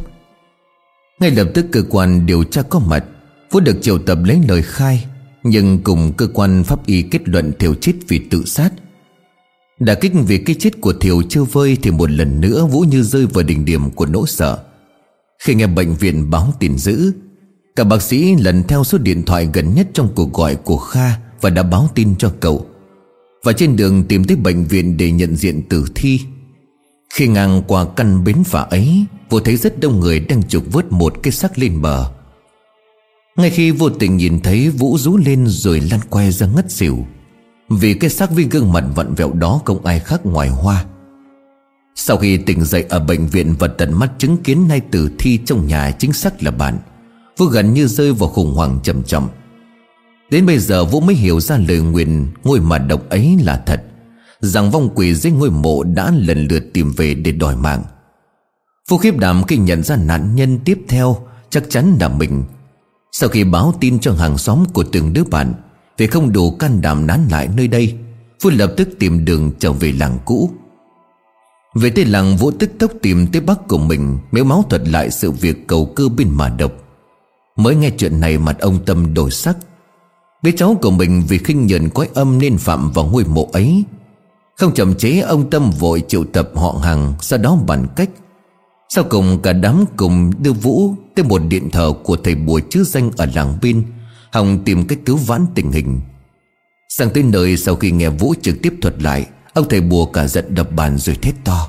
Speaker 1: Ngay lập tức cơ quan điều tra có mặt Vũ được triệu tập lấy lời khai, Nhưng cùng cơ quan pháp y kết luận Thiều chết vì tự sát. Đã kích vì cái chết của Thiều chưa vơi Thì một lần nữa Vũ như rơi vào đỉnh điểm của nỗi sợ. Khi nghe bệnh viện báo tin dữ, Cả bác sĩ lần theo số điện thoại gần nhất trong cuộc gọi của Kha Và đã báo tin cho cậu. Và trên đường tìm tới bệnh viện để nhận diện tử thi khi ngang qua căn bến phà ấy Vô thấy rất đông người đang trục vớt một cái xác lên bờ. Ngay khi vô tình nhìn thấy Vũ rú lên rồi lăn quay ra ngất xỉu. Vì cái xác với gương mặt vặn vẹo đó không ai khác ngoài Hoa. Sau khi tỉnh dậy ở bệnh viện và tận mắt chứng kiến nay tử thi trong nhà chính xác là bạn, Vũ gần như rơi vào khủng hoảng trầm trọng. Đến bây giờ Vũ mới hiểu ra lời nguyền Ngôi mà độc ấy là thật. Rằng vong quỷ dưới ngôi mộ đã lần lượt tìm về để đòi mạng. Phu khiếp đảm khi nhận ra nạn nhân tiếp theo, Chắc chắn là mình. Sau khi báo tin cho hàng xóm của từng đứa bạn Vì không đủ can đảm nán lại nơi đây, phu lập tức tìm đường trở về làng cũ. Về tới làng, Vũ tức tốc tìm tới bác của mình Méo máu thuật lại sự việc cầu cơ bên mà độc. Mới nghe chuyện này mặt ông Tâm đổi sắc. Đứa cháu của mình vì khinh nhờn quái âm nên phạm vào ngôi mộ ấy không chậm chế, ông Tâm vội triệu tập họ hàng, Sau đó bàn cách. Sau cùng, cả đám cùng đưa Vũ Tới một điện thờ của thầy bùa chứ danh ở làng bên Hồng tìm cách cứu vãn tình hình. Sang tới nơi, sau khi nghe Vũ trực tiếp thuật lại, Ông thầy bùa cả giận đập bàn rồi thét to.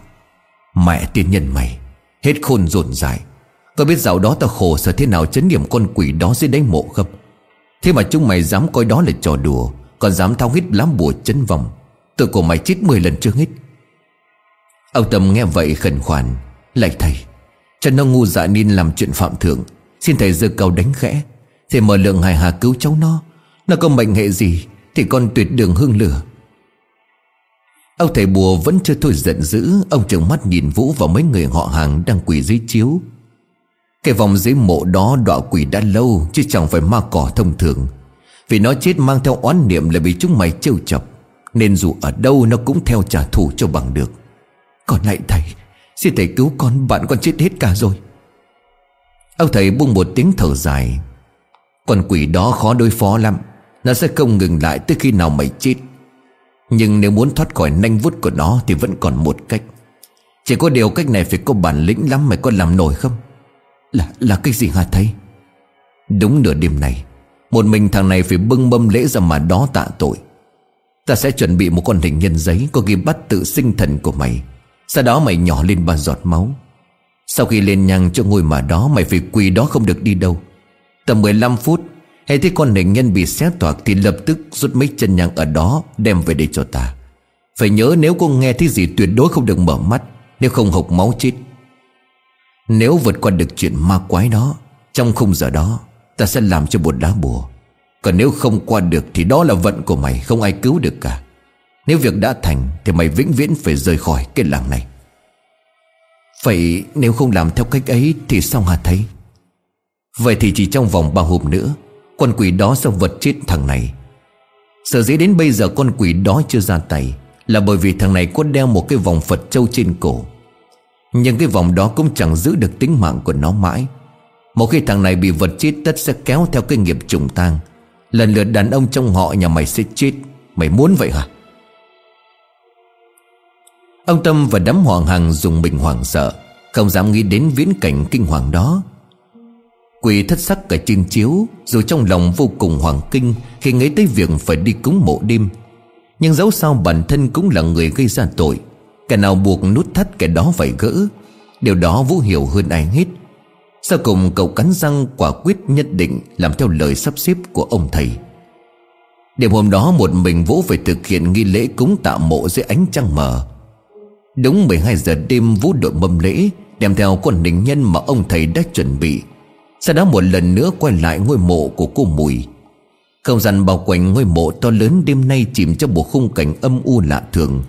Speaker 1: Mẹ tiên nhân mày, Hết khôn rộn rãi Có biết dạo đó tao khổ sở thế nào chấn điểm con quỷ đó dưới đáy mộ không? Thế mà chúng mày dám coi đó là trò đùa, Còn dám thao hít lắm bùa chấn vòng Tự của mày chết 10 lần chưa hết. Ông Tâm nghe vậy khẩn khoản, Lạy thầy, Cho nó ngu dạ nên làm chuyện phạm thượng. Xin thầy giơ cao đánh khẽ, Thầy mở lượng hài hà cứu cháu nó. Nó có mệnh hệ gì Thì con tuyệt đường hương lửa. Ông thầy bùa vẫn chưa thôi giận dữ, Ông trợn mắt nhìn Vũ và mấy người họ hàng Đang quỳ dưới chiếu. Cái vòng dưới mộ đó đọa quỷ đã lâu, Chứ chẳng phải ma cỏ thông thường. Vì nó chết mang theo oán niệm Là bị chúng mày trêu chọc. Nên dù ở đâu nó cũng theo trả thù cho bằng được. Còn lại thầy, Xin thầy cứu con, bạn con chết hết cả rồi. Ông thầy buông một tiếng thở dài. Con quỷ đó khó đối phó lắm, Nó sẽ không ngừng lại tới khi nào mày chết. Nhưng nếu muốn thoát khỏi nanh vút của nó Thì vẫn còn một cách. Chỉ có điều cách này phải có bản lĩnh lắm Mày có làm nổi không? Là là cái gì hả thầy? Đúng nửa đêm này, Một mình thằng này phải bưng bâm lễ ra mà đó tạ tội. Ta sẽ chuẩn bị một con hình nhân giấy Có ghi bắt tự sinh thần của mày. Sau đó mày nhỏ lên ba giọt máu. Sau khi lên nhang cho ngôi mà đó, Mày phải quỳ đó không được đi đâu. Tầm 15 phút, Hay thấy con hình nhân bị xé toạc Thì lập tức rút mấy chân nhang ở đó, Đem về đây cho ta. Phải nhớ nếu có nghe thấy gì tuyệt đối không được mở mắt, Nếu không hộc máu chết. Nếu vượt qua được chuyện ma quái đó, Trong khung giờ đó, Ta sẽ làm cho một đá bùa. Còn nếu không qua được Thì đó là vận của mày, Không ai cứu được cả. Nếu việc đã thành Thì mày vĩnh viễn phải rời khỏi cái làng này. Vậy nếu không làm theo cách ấy Thì sao hả thấy? Vậy thì chỉ trong vòng ba hôm nữa, Con quỷ đó sẽ vật chết thằng này. Sở dĩ đến bây giờ con quỷ đó chưa ra tay Là bởi vì thằng này có đeo một cái vòng Phật châu trên cổ. Nhưng cái vòng đó cũng chẳng giữ được tính mạng của nó mãi. Một khi thằng này bị vật chết, tất sẽ kéo theo cái nghiệp trùng tang. Lần lượt đàn ông trong họ nhà mày sẽ chết. Mày muốn vậy hả? Ông Tâm và đám hoàng hằng dùng mình hoảng sợ. Không dám nghĩ đến viễn cảnh kinh hoàng đó. Quỷ thất sắc cả trên chiếu, Dù trong lòng vô cùng hoàng kinh, Khi nghĩ tới việc phải đi cúng mộ đêm. Nhưng dẫu sao bản thân cũng là người gây ra tội, Kẻ nào buộc nút thắt kẻ đó phải gỡ, Điều đó Vũ hiểu hơn ai hết. Sau cùng cậu cắn răng quả quyết nhất định Làm theo lời sắp xếp của ông thầy. Đêm hôm đó một mình Vũ phải thực hiện nghi lễ cúng tạ mộ dưới ánh trăng mờ. Đúng 12 giờ đêm Vũ đội mâm lễ, Đem theo con đình nhân mà ông thầy đã chuẩn bị. Sau đó một lần nữa quay lại ngôi mộ của cô Mùi. Không gian bao quanh ngôi mộ to lớn đêm nay chìm trong một khung cảnh âm u lạ thường.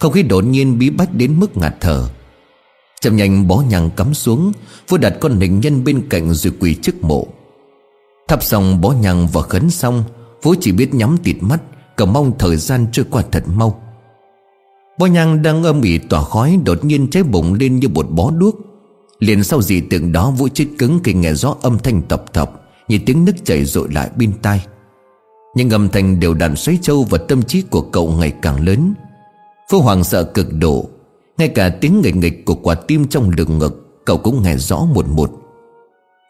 Speaker 1: Không khí đột nhiên bí bách đến mức ngạt thở. Chậm nhanh bó nhằng cắm xuống Vũ đặt con hình nhân bên cạnh rồi quỳ trước mộ. Thắp xong bó nhằng và khấn xong Vũ chỉ biết nhắm tịt mắt, Cầu mong thời gian trôi qua thật mau. Bó nhang đang âm ỉ tỏa khói Đột nhiên cháy bùng lên như một bó đuốc. Liền sau dị tượng đó Vũ chết cứng khi nghe rõ âm thanh tập thập Như tiếng nước chảy rội lại bên tai. Nhưng âm thanh đều đàn xoáy trâu Và tâm trí của cậu ngày càng lớn. Phú Hoàng sợ cực độ ngay cả tiếng nghịch nghịch của quả tim trong lưng ngực, Cậu cũng nghe rõ một một.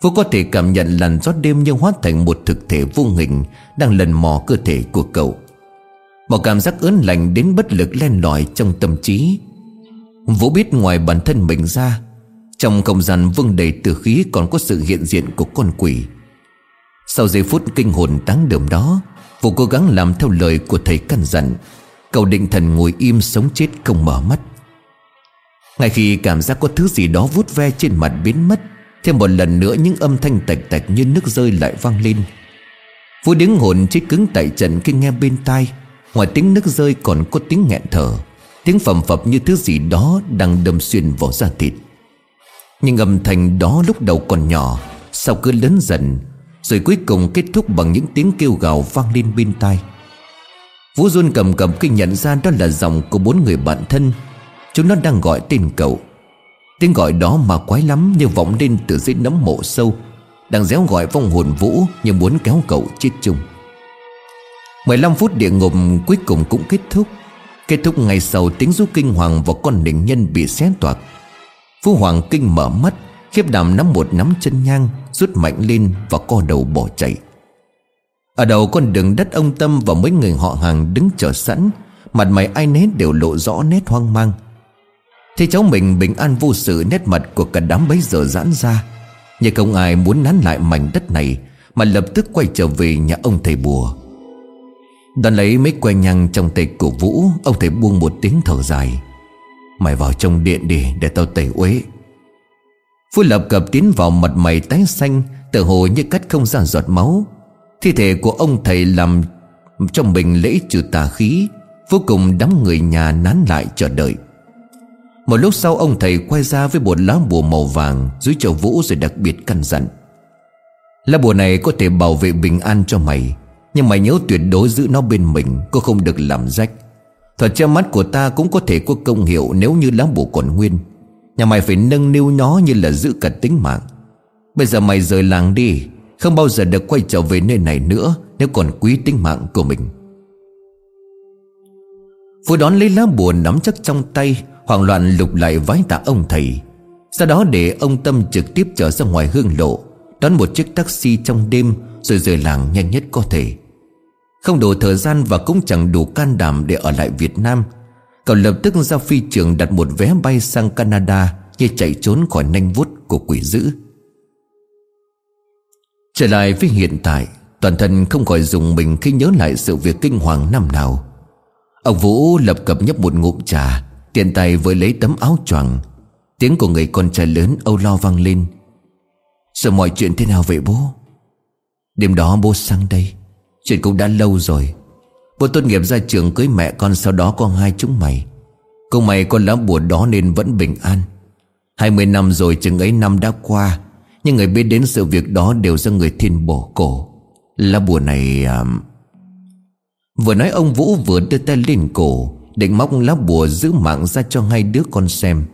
Speaker 1: Phú có thể cảm nhận làn gió đêm như hóa thành một thực thể vô hình Đang lần mò cơ thể của cậu. Một cảm giác ớn lạnh đến bất lực len lỏi trong tâm trí. Vũ biết ngoài bản thân mình ra, Trong không gian vương đầy tử khí còn có sự hiện diện của con quỷ. Sau giây phút kinh hồn táng đờm đó Vũ cố gắng làm theo lời của thầy căn dặn, cậu định thần ngồi im sống chết không mở mắt. Ngay khi cảm giác có thứ gì đó vút ve trên mặt biến mất, Thêm một lần nữa những âm thanh tạch tạch như nước rơi lại vang lên. Vũ đứng hồn chết cứng tại trận khi nghe bên tai, Ngoài tiếng nước rơi còn có tiếng nghẹn thở, Tiếng phẩm phập như thứ gì đó Đang đâm xuyên vào da thịt. Nhưng âm thanh đó lúc đầu còn nhỏ, Sau cứ lớn dần, Rồi cuối cùng kết thúc bằng những tiếng kêu gào vang lên bên tai. Vũ run cầm cầm khi nhận ra đó là giọng của bốn người bạn thân Chúng nó đang gọi tên cậu. Tiếng gọi đó mà quái lắm như vọng lên từ dưới nấm mộ sâu, Đang réo gọi vong hồn Vũ như muốn kéo cậu chết chung. 15 phút địa ngục cuối cùng cũng kết thúc. Kết thúc ngày sau tiếng rú kinh hoàng và con định nhân bị xé toạc. Phú Hoàng kinh mở mắt, Khiếp đảm nắm một nắm chân nhang, Rút mạnh lên và co đầu bỏ chạy. Ở đầu con đường đất ông Tâm Và mấy người họ hàng đứng chờ sẵn, Mặt mày ai nấy đều lộ rõ nét hoang mang. Thì cháu mình bình an vô sự, Nét mặt của cả đám bấy giờ giãn ra. Nhưng không ai muốn nán lại mảnh đất này, Mà lập tức quay trở về nhà ông thầy bùa. Đoàn lấy mấy que nhang trong tay của Vũ, Ông thầy buông một tiếng thở dài. Mày vào trong điện đi, để tao tẩy uế. Phú lập cập tiến vào mặt mày tái xanh Tự hồ như cắt không ra giọt máu. Thi thể của ông thầy làm trong mình lễ trừ tà khí, Vô cùng đám người nhà nán lại chờ đợi. Một lúc sau ông thầy quay ra với một lá bùa màu vàng Dưới chậu vũ rồi đặc biệt căn dặn. Lá bùa này có thể bảo vệ bình an cho mày, nhưng mày nhớ tuyệt đối giữ nó bên mình, Cô không được làm rách. Thuật che mắt của ta cũng có thể có công hiệu Nếu như lá bùa còn nguyên. Nhà mày phải nâng niu nó như là giữ cả tính mạng. Bây giờ mày rời làng đi, Không bao giờ được quay trở về nơi này nữa Nếu còn quý tính mạng của mình. Vừa đón lấy lá bùa nắm chắc trong tay Hoảng loạn lục lại vái tạ ông thầy. Sau đó để ông Tâm trực tiếp trở ra ngoài hương lộ, Đón một chiếc taxi trong đêm Rồi rời làng nhanh nhất có thể. Không đủ thời gian và cũng chẳng đủ can đảm để ở lại Việt Nam, Cậu lập tức ra phi trường đặt một vé bay sang Canada Như chạy trốn khỏi nanh vuốt của quỷ dữ. Trở lại với hiện tại, Toàn thân không khỏi dùng mình khi nhớ lại sự việc kinh hoàng năm nào. Ông Vũ lập cập nhấp một ngụm trà Tiện tay với lấy tấm áo choàng, Tiếng của người con trai lớn âu lo vang lên. Sợ mọi chuyện thế nào vậy bố? Đêm đó bố sang đây, Chuyện cũng đã lâu rồi. Bố tốt nghiệp ra trường cưới mẹ con, Sau đó có hai chúng mày. Cùng mày con lá bùa đó nên vẫn bình an. Hai mươi năm rồi, chừng ấy năm đã qua, Nhưng người biết đến sự việc đó đều do người thiên bổ cổ. Lá bùa này à... Vừa nói ông Vũ vừa đưa tay lên cổ. Định móc lá bùa giữ mạng ra cho hai đứa con xem.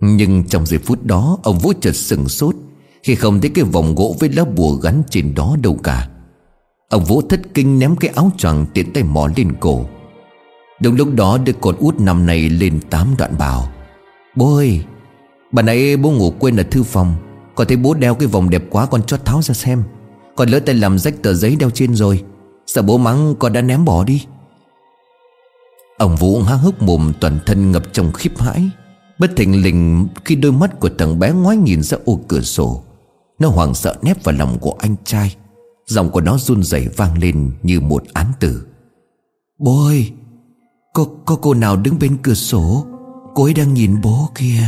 Speaker 1: Nhưng trong giây phút đó, Ông Vũ chợt sừng sốt, Khi không thấy cái vòng gỗ với lá bùa gắn trên đó đâu cả. Ông Vũ thất kinh ném cái áo choàng tiện tay mò lên cổ. Đúng lúc đó, đứa con út năm này lên tám đoạn bảo Bố ơi, Bà nãy bố ngủ quên ở thư phòng Con thấy bố đeo cái vòng đẹp quá con cho tháo ra xem. Con lỡ tay làm rách tờ giấy đeo trên rồi, Sợ bố mắng con đã ném bỏ đi. Ông Vũ há hốc mồm toàn thân ngập trong khiếp hãi. Bất thình lình khi đôi mắt của thằng bé ngoái nhìn ra ô cửa sổ Nó hoảng sợ nép vào lòng của anh trai. Giọng của nó run rẩy vang lên như một án tử. Bố ơi Có, có cô nào đứng bên cửa sổ? Cô ấy đang nhìn bố kìa.